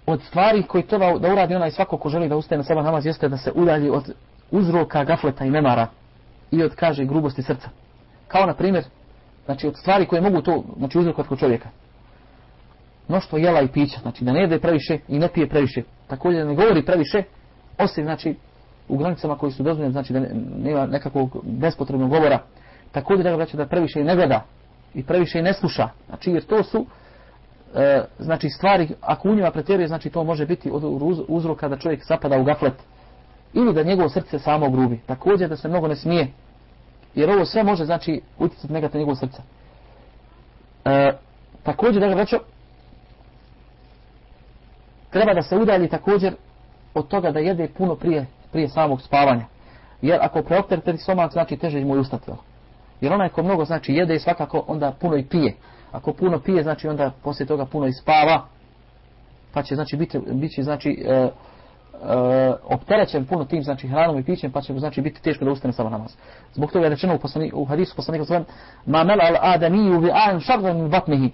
od stvari koji treba da uradi onaj svako ko želi da ustane na sabah namaz, jeste da se udalji od uzroka gafleta i nemara i od, kaže, grubosti srca. Kao, na primjer, znači, od stvari koje mogu to, znači, uzrokovati kod čovjeka. Mnoštvo jela i pića, znači, da ne jede previše i ne pije previše. Također, da ne govori previše, osim, znači, u granicama koji su dozvoljene, znači da nema nekakvog bespotrebnog govora, također da vraća da previše i ne gleda i previše i ne sluša. Znači jer to su e, znači stvari, ako u njima pretjeruje, znači to može biti od uzroka da čovjek zapada u gaflet ili da njegovo srce samo grubi. Također da se mnogo ne smije, jer ovo sve može znači utjecati negativno njegovo srce. E, također da ga vraća treba da se udalji također od toga da jede puno prije prije samog spavanja. Jer ako preopterite stomak, znači teže mu ustati. Jer onaj ko mnogo znači jede i svakako onda puno i pije. Ako puno pije, znači onda poslije toga puno i spava. Pa će znači biti, biti znači e, e, opterećen puno tim znači hranom i pićem, pa će mu znači biti teško da ustane sama namaz. Zbog toga je rečeno u, poslani, u hadisu poslanika sallam ma mel al adamiju vi an šardan vatnihi.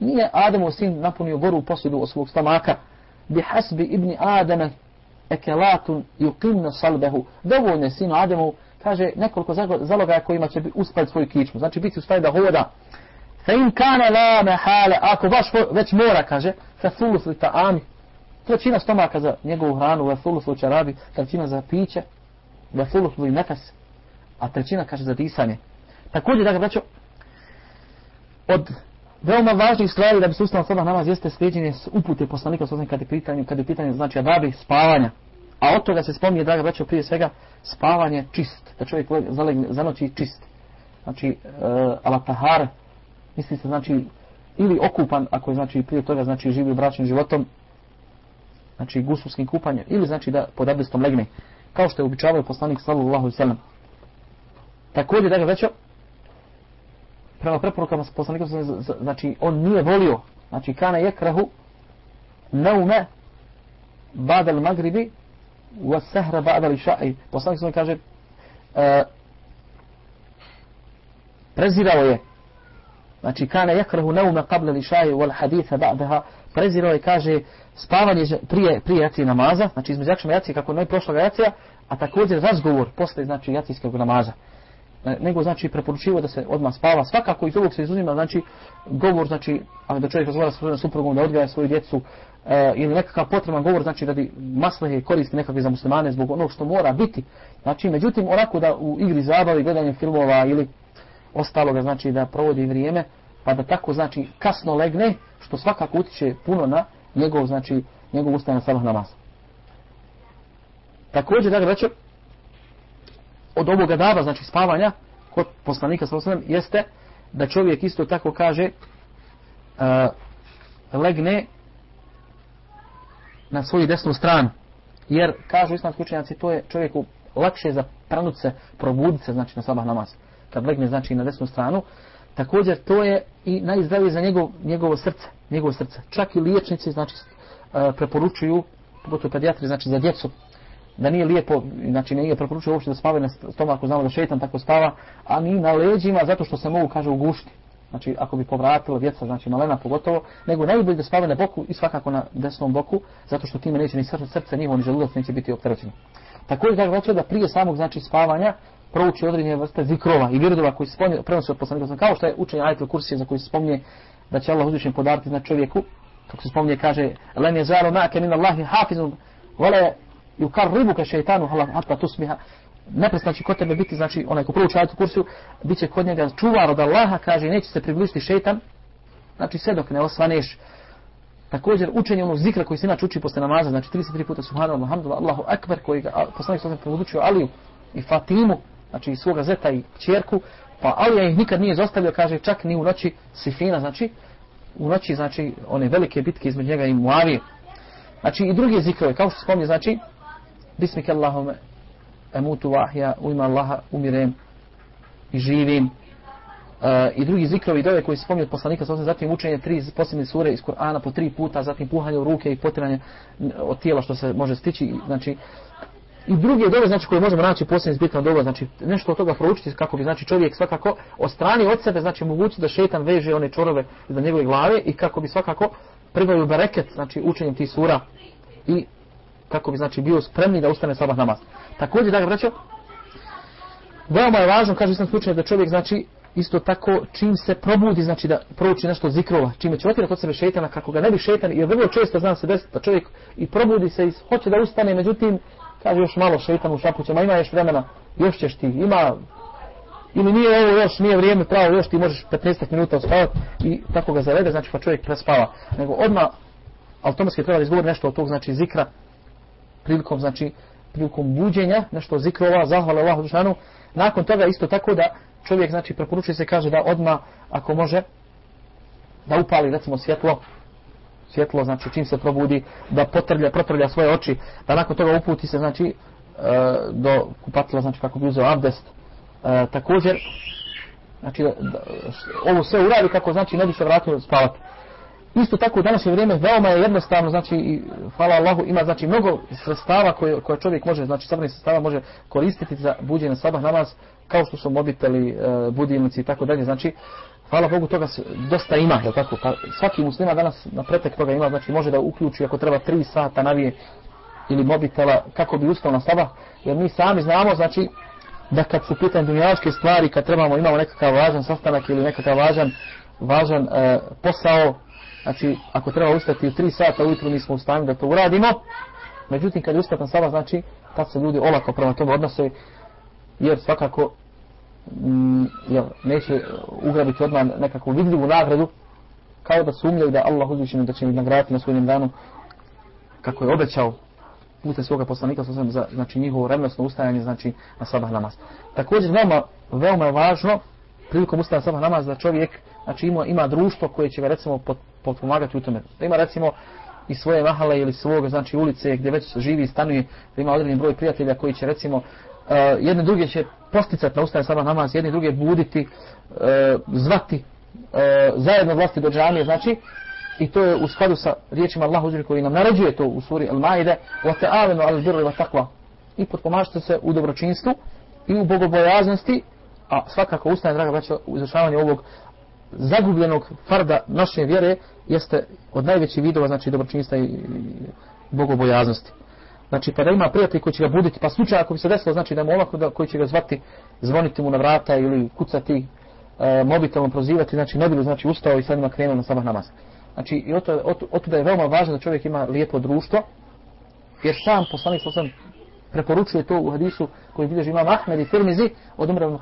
Nije Ademu sin napunio goru posudu od svog stomaka bi hasbi ibni Adame ekelatun yuqimna salbehu. Dovoljno je sinu Ademu, kaže nekoliko zalogaja kojima će uspati svoju kičmu. Znači biti u stvari da hoda. Fa in kane la mehale, ako baš već mora, kaže, fa thulus li ta'ami. Trećina stomaka za njegovu hranu, wa thulus li čarabi, trećina za piće. ve thulus li nefas, a trećina kaže za disanje. Također, da ga braćo, od veoma važnih stvari da bi se ustalo sabah namaz jeste s upute poslanika sa kada je pitanje, kada je pitanje znači adabi spavanja. A od toga se spominje, draga braćo, prije svega spavanje čist, da čovjek zalegne, zanoći čist. Znači, e, uh, alatahar, misli se, znači, ili okupan, ako je, znači, prije toga, znači, živi bračnim životom, znači, gusulskim kupanjem, ili, znači, da pod abdestom legne, kao što je običavao poslanik, sallallahu sallam. Također, draga braćo, prema preporukama poslanika poslanikom, znači, on nije volio, znači, kana yakrahu krahu, ba'da al-magribi wa sahra ba'da liša'i. Poslanik sam kaže, uh, prezirao je, znači kana yakrahu nawma qabla liša'i wal haditha ba'daha, prezirao je, kaže, spavanje prije, prije jacije namaza, znači između jakšama jacije, kako je prošla jacija, a također razgovor posle, znači, jacijskog namaza. Nego znači preporučivo da se odmah spava. Svakako iz ovog se izuzima znači govor znači da čovjek razgovara sa svojom suprugom da odgaja svoju djecu e, ili nekakav potreban govor znači radi maslehe koristi nekakve za muslimane zbog onog što mora biti. Znači međutim onako da u igri zabave gledanje filmova ili ostaloga znači da provodi vrijeme pa da tako znači kasno legne što svakako utiče puno na njegov znači njegov ustajan sabah namaz također da ga od ovoga daba, znači spavanja, kod poslanika sa osnovim, jeste da čovjek isto tako kaže uh, legne na svoju desnu stranu. Jer, kažu islamski učenjaci, to je čovjeku lakše za pranut se, probudit se, znači na sabah namaz. Kad legne, znači na desnu stranu. Također, to je i najzdravije za njegov, njegovo srce. Njegovo srce. Čak i liječnici, znači, uh, preporučuju, pogotovo pedijatri, znači za djecu, da nije lijepo, znači nije preporučio uopšte da spava na stomaku, znamo da šetan tako spava, a ni na leđima zato što se mogu, kaže, ugušiti. Znači, ako bi povratilo djeca, znači malena pogotovo, nego najbolje da spava na boku i svakako na desnom boku, zato što time neće ni srce, srce njihovo, ni želudac neće biti opterećeno. Također, da znači da prije samog znači spavanja prouči određene vrste zikrova i virdova koji se spominje, prenosi od poslanika, kao što je učenje ajtel kursije za koji se spominje da će Allah uzvišen podariti na čovjeku, kako se spominje, kaže, len je zaro nake min Allahi hafizun, vole yukarribuka shaytanu hatta tusbiha nepres, znači kod tebe biti znači onaj ko prvo čajati kursu, bit će kod njega čuvar od Allaha kaže neće se približiti šeitan. Znači sve dok ne osvaneš. Također učenje onog zikra koji se inače uči posle namaza znači 33 puta subhanallah alhamdulillah Allahu akbar koji ga poslanik sallallahu podučio Aliju i Fatimu znači svoga zeta i ćerku pa Alija ih nikad nije izostavio kaže čak ni u noći Sifina znači u noći znači one velike bitke između njega i Muavije. Znači i drugi zikrove kao što spomni znači Bismike Allahume emutu vahja, u ima Allaha umirem i živim. E, I drugi zikrovi dove koji se spominju od poslanika, sa zatim učenje tri posebne sure iz Kur'ana po tri puta, zatim puhanje u ruke i potiranje od tijela što se može stići. Znači, I drugi dove znači koje možemo naći posebno zbitno dove, znači nešto od toga proučiti kako bi znači čovjek svakako od strani od sebe znači mogući da šetan veže one čorove za njegove glave i kako bi svakako pribavio bereket znači učenjem tih sura i kako bi znači bio spremni da ustane sabah namaz. Također da ga vraćao, veoma je važno, kaže sam slučaj, da čovjek znači isto tako čim se probudi, znači da prouči nešto zikrova, čime će otirati od sebe šetana, kako ga ne bi šetan, jer vrlo često znam se desiti da čovjek i probudi se i hoće da ustane, međutim, kaže još malo šetan u šapućama, ima još vremena, još ćeš ti, ima, ili nije ovo još, nije vrijeme pravo, još ti možeš 15 minuta uspavati i tako ga zavede, znači pa čovjek prespava. Nego odmah automatski treba da izgovori nešto od tog, znači zikra, prilikom znači prilikom buđenja nešto zikrova zahvala Allahu džanu nakon toga isto tako da čovjek znači preporučuje se kaže da odma ako može da upali recimo svjetlo. Svjetlo znači čim se probudi da potrlja protrlja svoje oči da nakon toga uputi se znači e, do kupatila znači kako bi uzeo abdest. E, također znači da, da, ovo sve uradi kako znači ne bi se vratio spavati Isto tako u današnje vrijeme veoma je jednostavno, znači i hvala Allahu ima znači mnogo sredstava koje koje čovjek može, znači sabrnih sredstava može koristiti za buđenje sabah namaz, kao što su mobiteli, e, budilnici i tako dalje. Znači hvala Bogu toga se dosta ima, je tako? Pa svaki muslima danas na pretek toga ima, znači može da uključi ako treba 3 sata navije ili mobitela kako bi ustao na sabah, jer mi sami znamo, znači da kad su pitanje dunjavačke stvari, kad trebamo imamo nekakav važan sastanak ili nekakav važan važan e, posao, Znači, ako treba ustati u 3 sata ujutru, mi smo u stanju da to uradimo. Međutim, kad je uskratan sabah, znači, tad se ljudi olako prema tome odnose, jer svakako m, jel, neće ugrabiti odmah nekakvu vidljivu nagradu, kao da sumljaju da Allah uzvišeno da će im nagraditi na svojim danu, kako je obećao putem svoga poslanika sa za znači njihovo revnosno ustajanje znači na sabah namaz. Također veoma veoma je važno prilikom ustajanja sabah namaz da čovjek znači ima ima društvo koje će ga recimo potpomagati u tome. Da ima recimo i svoje mahale ili svog znači ulice gdje već živi i stanuje, da ima određeni broj prijatelja koji će recimo uh, jedne druge će posticati na ustaje sabah namaz, jedne druge buditi, uh, zvati uh, zajedno vlasti do džamije, znači i to je u skladu sa riječima Allah uzir koji nam naređuje to u suri Al-Maide wa ta'avenu al birri wa taqwa i potpomažite se u dobročinstvu i u bogobojaznosti a svakako ustane draga braća u izvršavanju ovog zagubljenog farda naše vjere jeste od najvećih vidova znači dobročinstva i bogobojaznosti. Znači pa da ima prijatelj koji će ga buditi pa slučaj ako bi se desilo znači da mu ovako da, koji će ga zvati zvoniti mu na vrata ili kucati e, mobitelom prozivati znači ne bi znači ustao i sad ima krenuo na sabah namaz. Znači, i od, od, od da je veoma važno da čovjek ima lijepo društvo, jer sam poslanik sam preporučuje to u hadisu koji bilježi imam Ahmed i Tirmizi od Umra ibn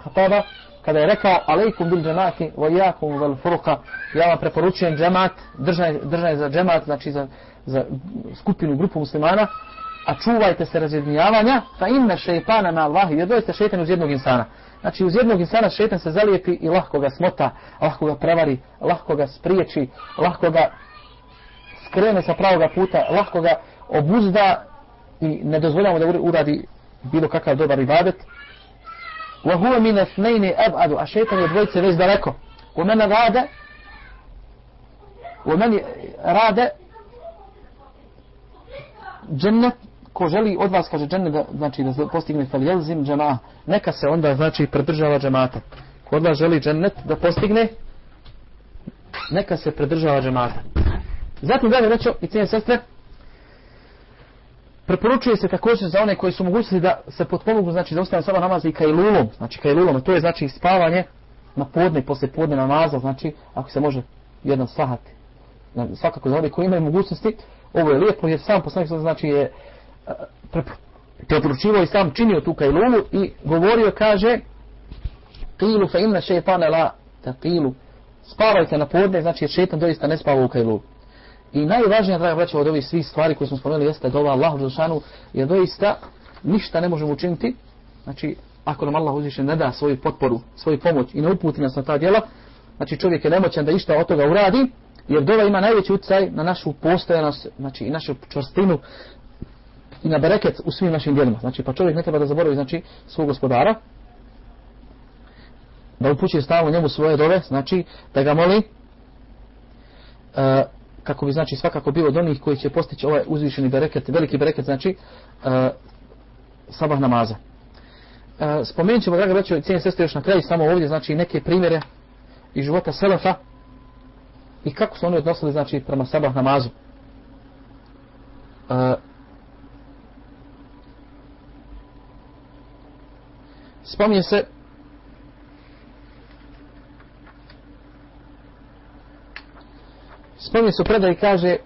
kada je rekao, alejkum bil džemati, vojakum vel furqa ja vam preporučujem džemat, držanje, držanje za džemat, znači za, za skupinu grupu muslimana, a čuvajte se razjedinjavanja, fa inna šeitana na Allahi, jer doista šeitan uz jednog insana. Znači uz jednog insana šetan se zalijepi i lahko ga smota, lahko ga prevari, lahko ga spriječi, lahko ga skrene sa pravoga puta, lahko ga obuzda i ne dozvoljamo da uradi bilo kakav dobar ibadet. وهو من اثنين athnayn a šeitan je dvojice već daleko. Wa man rada wa džennet rada ko želi od vas kaže džennet da znači da postigne faljelzim džema neka se onda znači pridržava džemata ko od vas želi džennet da postigne neka se pridržava džemata zatim dalje rećo i cijene sestre preporučuje se također za one koji su mogućnosti da se potpomogu znači da ustane sama namaz i kajlulom znači kajlulom to je znači spavanje na podne posle podne namaza znači ako se može jedan sahati znači, svakako za one koji imaju mogućnosti ovo je lijepo jer sam poslanik znači je preporučivao i sam činio tu kajlulu i govorio, kaže qilu fe inna šeitana la taqilu. Spavajte na podne, znači jer šeitan doista ne spava u kajlulu. I najvažnija, draga braća, od ovih svih stvari koje smo spomenuli jeste da ova Allah Đelšanu je doista ništa ne možemo učiniti, znači ako nam Allah uzviše ne da svoju potporu, svoju pomoć i ne uputi nas na ta djela, znači čovjek je nemoćan da išta od toga uradi, jer dova ima najveći utjecaj na našu postojanost, znači i našu čvrstinu, i na bereket u svim našim djelima. Znači, pa čovjek ne treba da zaboravi, znači, svog gospodara, da upućuje stavno njemu svoje dove, znači, da ga moli, uh, kako bi, znači, svakako bilo od onih koji će postići ovaj uzvišeni bereket, veliki bereket, znači, uh, sabah namaza. Uh, spomenut ćemo, draga reći, cijenje sestre još na kraju, samo ovdje, znači, neke primjere iz života Selefa i kako su oni odnosili, znači, prema sabah namazu. Uh, spominje se spominje se u predaj kaže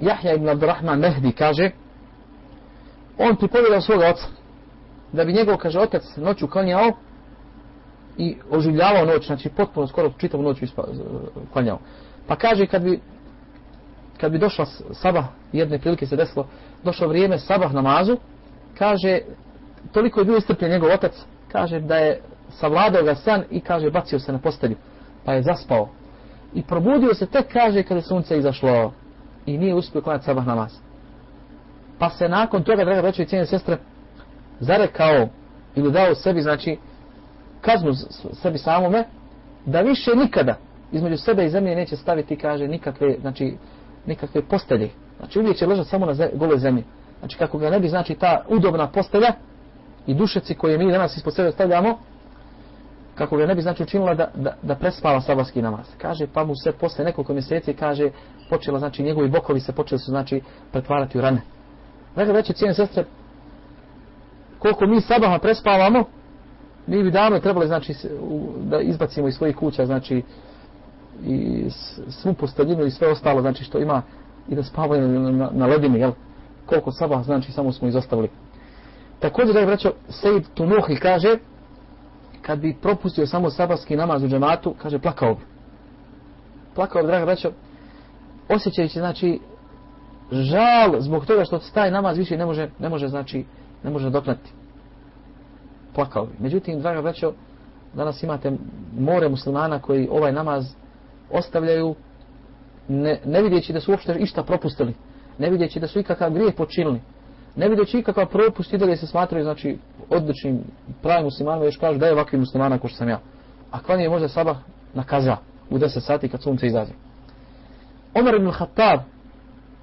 Jahja ibn Abdurrahman Mehdi kaže on pripovjedao svoga oca da bi njegov, kaže, otac noću klanjao i oživljavao noć, znači potpuno skoro čitavu noć klanjao. Pa kaže kad bi kad bi došla sabah, jedne prilike se desilo, došlo vrijeme sabah namazu, kaže, toliko je bio istrpljen njegov otac, kaže da je savladao ga san i kaže, bacio se na postelju, pa je zaspao. I probudio se tek, kaže, kada sunce izašlo i nije uspio klanjati sabah namaz. Pa se nakon toga, draga braćo i cijene sestre, zarekao ili dao sebi, znači, kaznu sebi samome, da više nikada između sebe i zemlje neće staviti, kaže, nikakve, znači, nikakve postelje. Znači uvijek će ležati samo na ze, gole zemlji. Znači kako ga ne bi, znači ta udobna postelja i dušeci koje mi danas ispod sebe stavljamo, kako ga ne bi znači učinila da, da, da prespava sabarski namaz. Kaže, pa mu se posle nekoliko mjeseci, kaže, počela, znači njegovi bokovi se počeli su, znači, pretvarati u rane. Dakle, veće cijene sestre, koliko mi sabaha prespavamo, mi bi davno trebali, znači, da izbacimo iz svojih kuća, znači, i svu postavljenu i sve ostalo, znači što ima i da spavaju na, na, na ledini, jel? Koliko sabaha, znači samo smo izostavili. Također, da je vraćao, Sejid Tunuhi kaže, kad bi propustio samo sabarski namaz u džematu, kaže, plakao bi. Plakao bi, draga braćo, osjećajući, znači, žal zbog toga što se taj namaz više ne može, ne može znači, ne može doknati. Plakao bi. Međutim, draga braćo, danas imate more muslimana koji ovaj namaz ostavljaju ne, ne vidjeći da su uopšte išta propustili, ne vidjeći da su ikakav grijeh počinili, ne vidjeći ikakav propust i da se smatraju znači, odličnim pravim muslimanima, još kažu da je ovakvi muslimana ko što sam ja. A kvan je možda sabah na kaza u 10 sati kad sunce izađe. Omer ibn Khattab,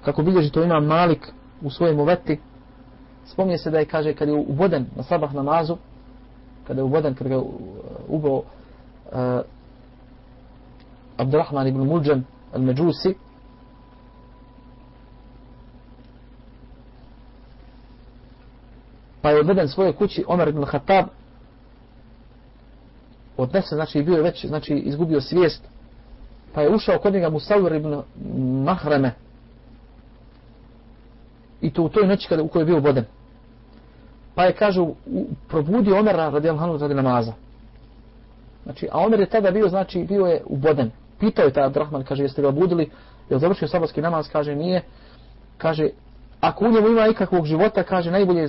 kako bilježi to ima Malik u svojim uveti, spominje se da je, kaže, kad je uboden na sabah namazu, kada je uboden, kada ga uh, ubao uh, Abdurrahman ibn Muljan al-Međusi, pa je odveden svoje kući Omer ibn Khattab. Odnese, znači bio je već, znači izgubio svijest. Pa je ušao kod njega Musawir ibn Mahreme. I to u toj noći kada, u kojoj je bio boden pa je kažu probudio Omera radi Alhanu radi namaza. Znači a Omer je tada bio znači bio je u boden pitao je taj Abdurrahman kaže jeste ga budili? Je završio sabarski namaz? Kaže nije. Kaže ako u njemu ima ikakvog života kaže najbolje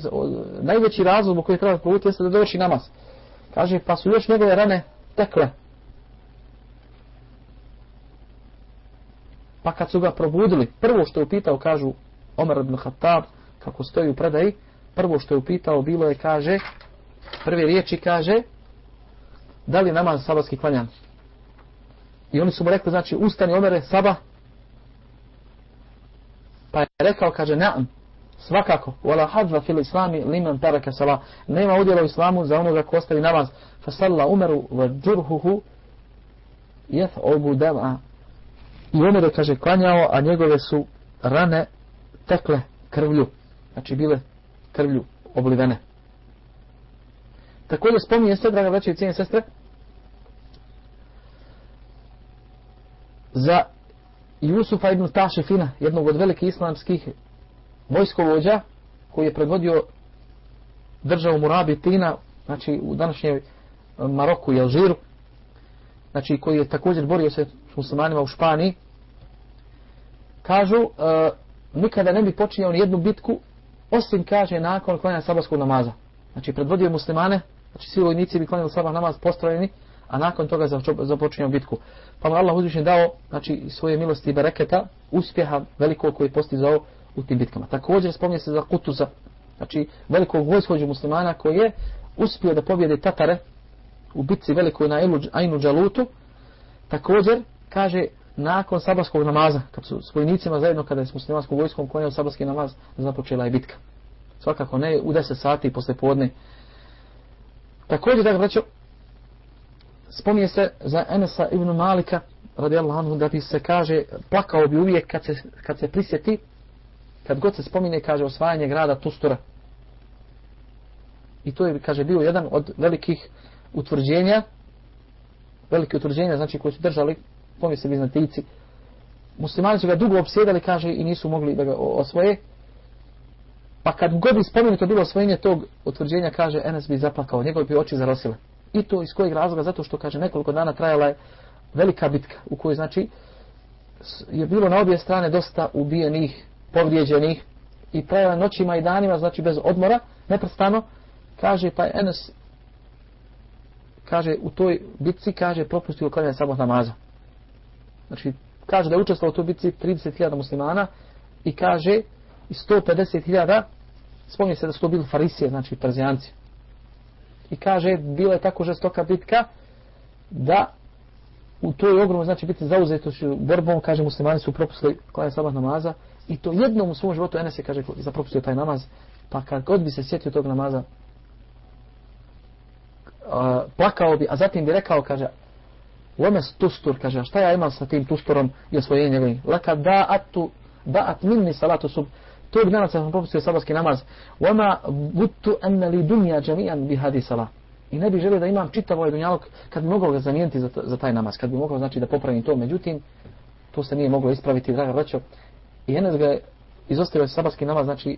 najveći razlog koji treba probuditi jeste da dovrši namaz kaže pa su još njegove rane tekle Pa kad su ga probudili, prvo što je upitao, kažu Omer ibn Khattab, kako stoji u predaji, prvo što je upitao bilo je, kaže, prve riječi kaže, da li namaz sabatski klanjan? I oni su mu rekli, znači, ustani Omere, saba. Pa je rekao, kaže, naam, svakako, wala hadva fil islami liman taraka sala. Nema udjela u islamu za onoga ko ostavi namaz. Fa salla umeru wa džurhuhu jeth obu dama I Omer je, kaže, klanjao, a njegove su rane tekle krvlju. Znači, bile krvlju oblivene. Također spominje se, draga braće i cijene sestre, za Jusufa ibn Tašefina, jednog od velikih islamskih vojskovođa, koji je predvodio državu Murabi Tina, znači u današnjem eh, Maroku i Alžiru, znači koji je također borio se s muslimanima u Španiji, kažu, e, nikada ne bi počinjao ni jednu bitku, osim kaže nakon klanja sabahskog namaza. Znači predvodio muslimane, znači svi vojnici bi klanjali sabah namaz postrojeni, a nakon toga započinjao bitku. Pa mu Allah uzvišnji dao znači, svoje milosti i bereketa, uspjeha velikog koji je postizao u tim bitkama. Također spomnje se za Kutuza, znači velikog vojskođu muslimana koji je uspio da pobjede Tatare u bitci velikoj na Ainu Đalutu. također kaže nakon sabarskog namaza, kad su s vojnicima zajedno, kada je s muslimanskom vojskom konjao sabarski namaz, započela je bitka. Svakako ne u 10 sati posle podne. Također, da ga spominje se za Enesa ibn Malika, radijallahu anhu, da bi se kaže, plakao bi uvijek kad se, kad se prisjeti, kad god se spomine, kaže, osvajanje grada Tustura. I to je, kaže, bio jedan od velikih utvrđenja, velike utvrđenja, znači koji su držali pomije se Bizantijici. Muslimani su ga dugo obsjedali, kaže, i nisu mogli da ga osvoje. Pa kad god bi spomenuto bilo osvojenje tog utvrđenja, kaže, Enes bi zaplakao, njegove bi oči zarosile. I to iz kojeg razloga? Zato što, kaže, nekoliko dana trajala je velika bitka, u kojoj, znači, je bilo na obje strane dosta ubijenih, povrijeđenih, i trajala noćima i danima, znači bez odmora, neprestano, kaže, pa Enes, kaže, u toj bitci, kaže, propustio klanjanje sabah namaza znači kaže da je učestvovao u toj bitci 30.000 muslimana i kaže i 150.000 spomni se da su to bili farisije, znači perzijanci. I kaže, bila je tako žestoka bitka da u toj ogromnoj znači biti zauzeto borbom, kaže muslimani su propustili klaja sabah namaza i to jednom u svom životu Enes je kaže za propustio taj namaz pa kad god bi se sjetio tog namaza a, plakao bi, a zatim bi rekao kaže Lomes tustur, kaže, šta ja imam sa tim tusturom i osvojenjem njegovim? Laka da atu, da at minni salatu sub. Tog dana sam propustio sabarski namaz. Wama vuttu enne li dunja jami'an bi hadi salat. I ne bi želio da imam čitav ovaj dunjalog kad bi mogao ga zamijeniti za, za taj namaz, kad bi mogao znači da popravim to, međutim, to se nije moglo ispraviti, draga braćo. I Enes ga je izostavio sabarski namaz, znači,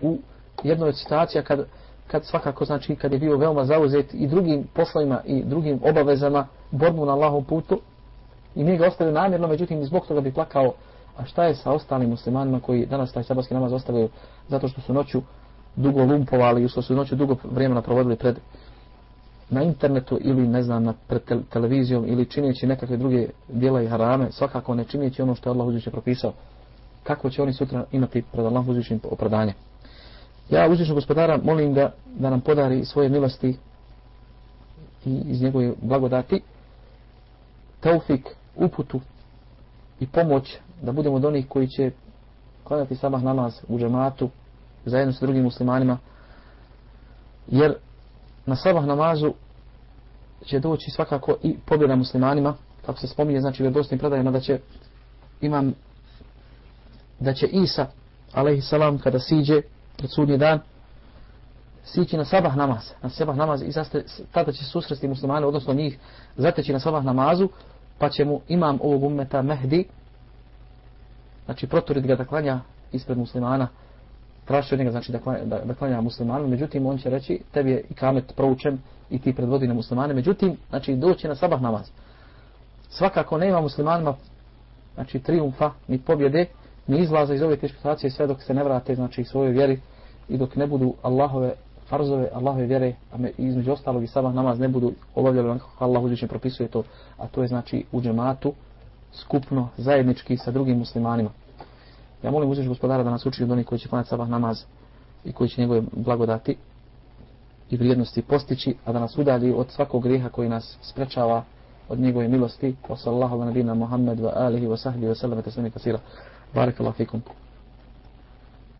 u jednoj od situacija kad, kad svakako, znači, kad je bio veoma zauzet i drugim poslovima i drugim obavezama, borbu na Allahom putu, i nije ga ostavio namjerno, međutim, zbog toga bi plakao, a šta je sa ostalim muslimanima koji danas taj sabarski namaz ostavljaju zato što su noću dugo lumpovali i što su noću dugo vremena provodili pred na internetu ili ne znam na pred televizijom ili čineći nekakve druge djela i harame, svakako ne čineći ono što je Allah uzviše propisao. Kako će oni sutra imati pred Allah uzvišim opravdanje? Ja uzvišnog gospodara molim da, da nam podari svoje milosti i iz njegove blagodati taufik, uputu i pomoć da budemo od onih koji će klanjati sabah namaz u džematu zajedno sa drugim muslimanima jer na sabah namazu će doći svakako i pobjeda muslimanima kako se spominje znači vjerodostojnim predajama da će imam da će Isa alaihi salam kada siđe pred sudnji dan sići na sabah namaz na sabah namaz i zaste, tada će susresti muslimane odnosno njih zateći na sabah namazu pa će mu imam ovog ummeta Mehdi znači proturit ga da klanja ispred muslimana traži od njega znači da klanja, da, da klanja muslimanu, međutim on će reći tebi je i kamet proučen i ti predvodi na muslimane, međutim znači doći na sabah namaz. Svakako nema muslimanima znači triumfa ni pobjede ni izlaza iz ove teške situacije sve dok se ne vrate znači svojoj vjeri i dok ne budu Allahove farzove, Allahove vjere, a me, između ostalog i sabah namaz ne budu obavljali onako kako Allah uzvišnje propisuje to, a to je znači u džematu skupno, zajednički sa drugim muslimanima. Ja molim uzviš gospodara da nas uči od onih koji će klanjati sabah namaz i koji će njegove blagodati i vrijednosti postići, a da nas udalji od svakog griha koji nas sprečava od njegove milosti. Wa sallahu wa nabina Muhammed wa alihi wa sahbihi wa sallam wa tasmini kasira. Barakallahu fikum.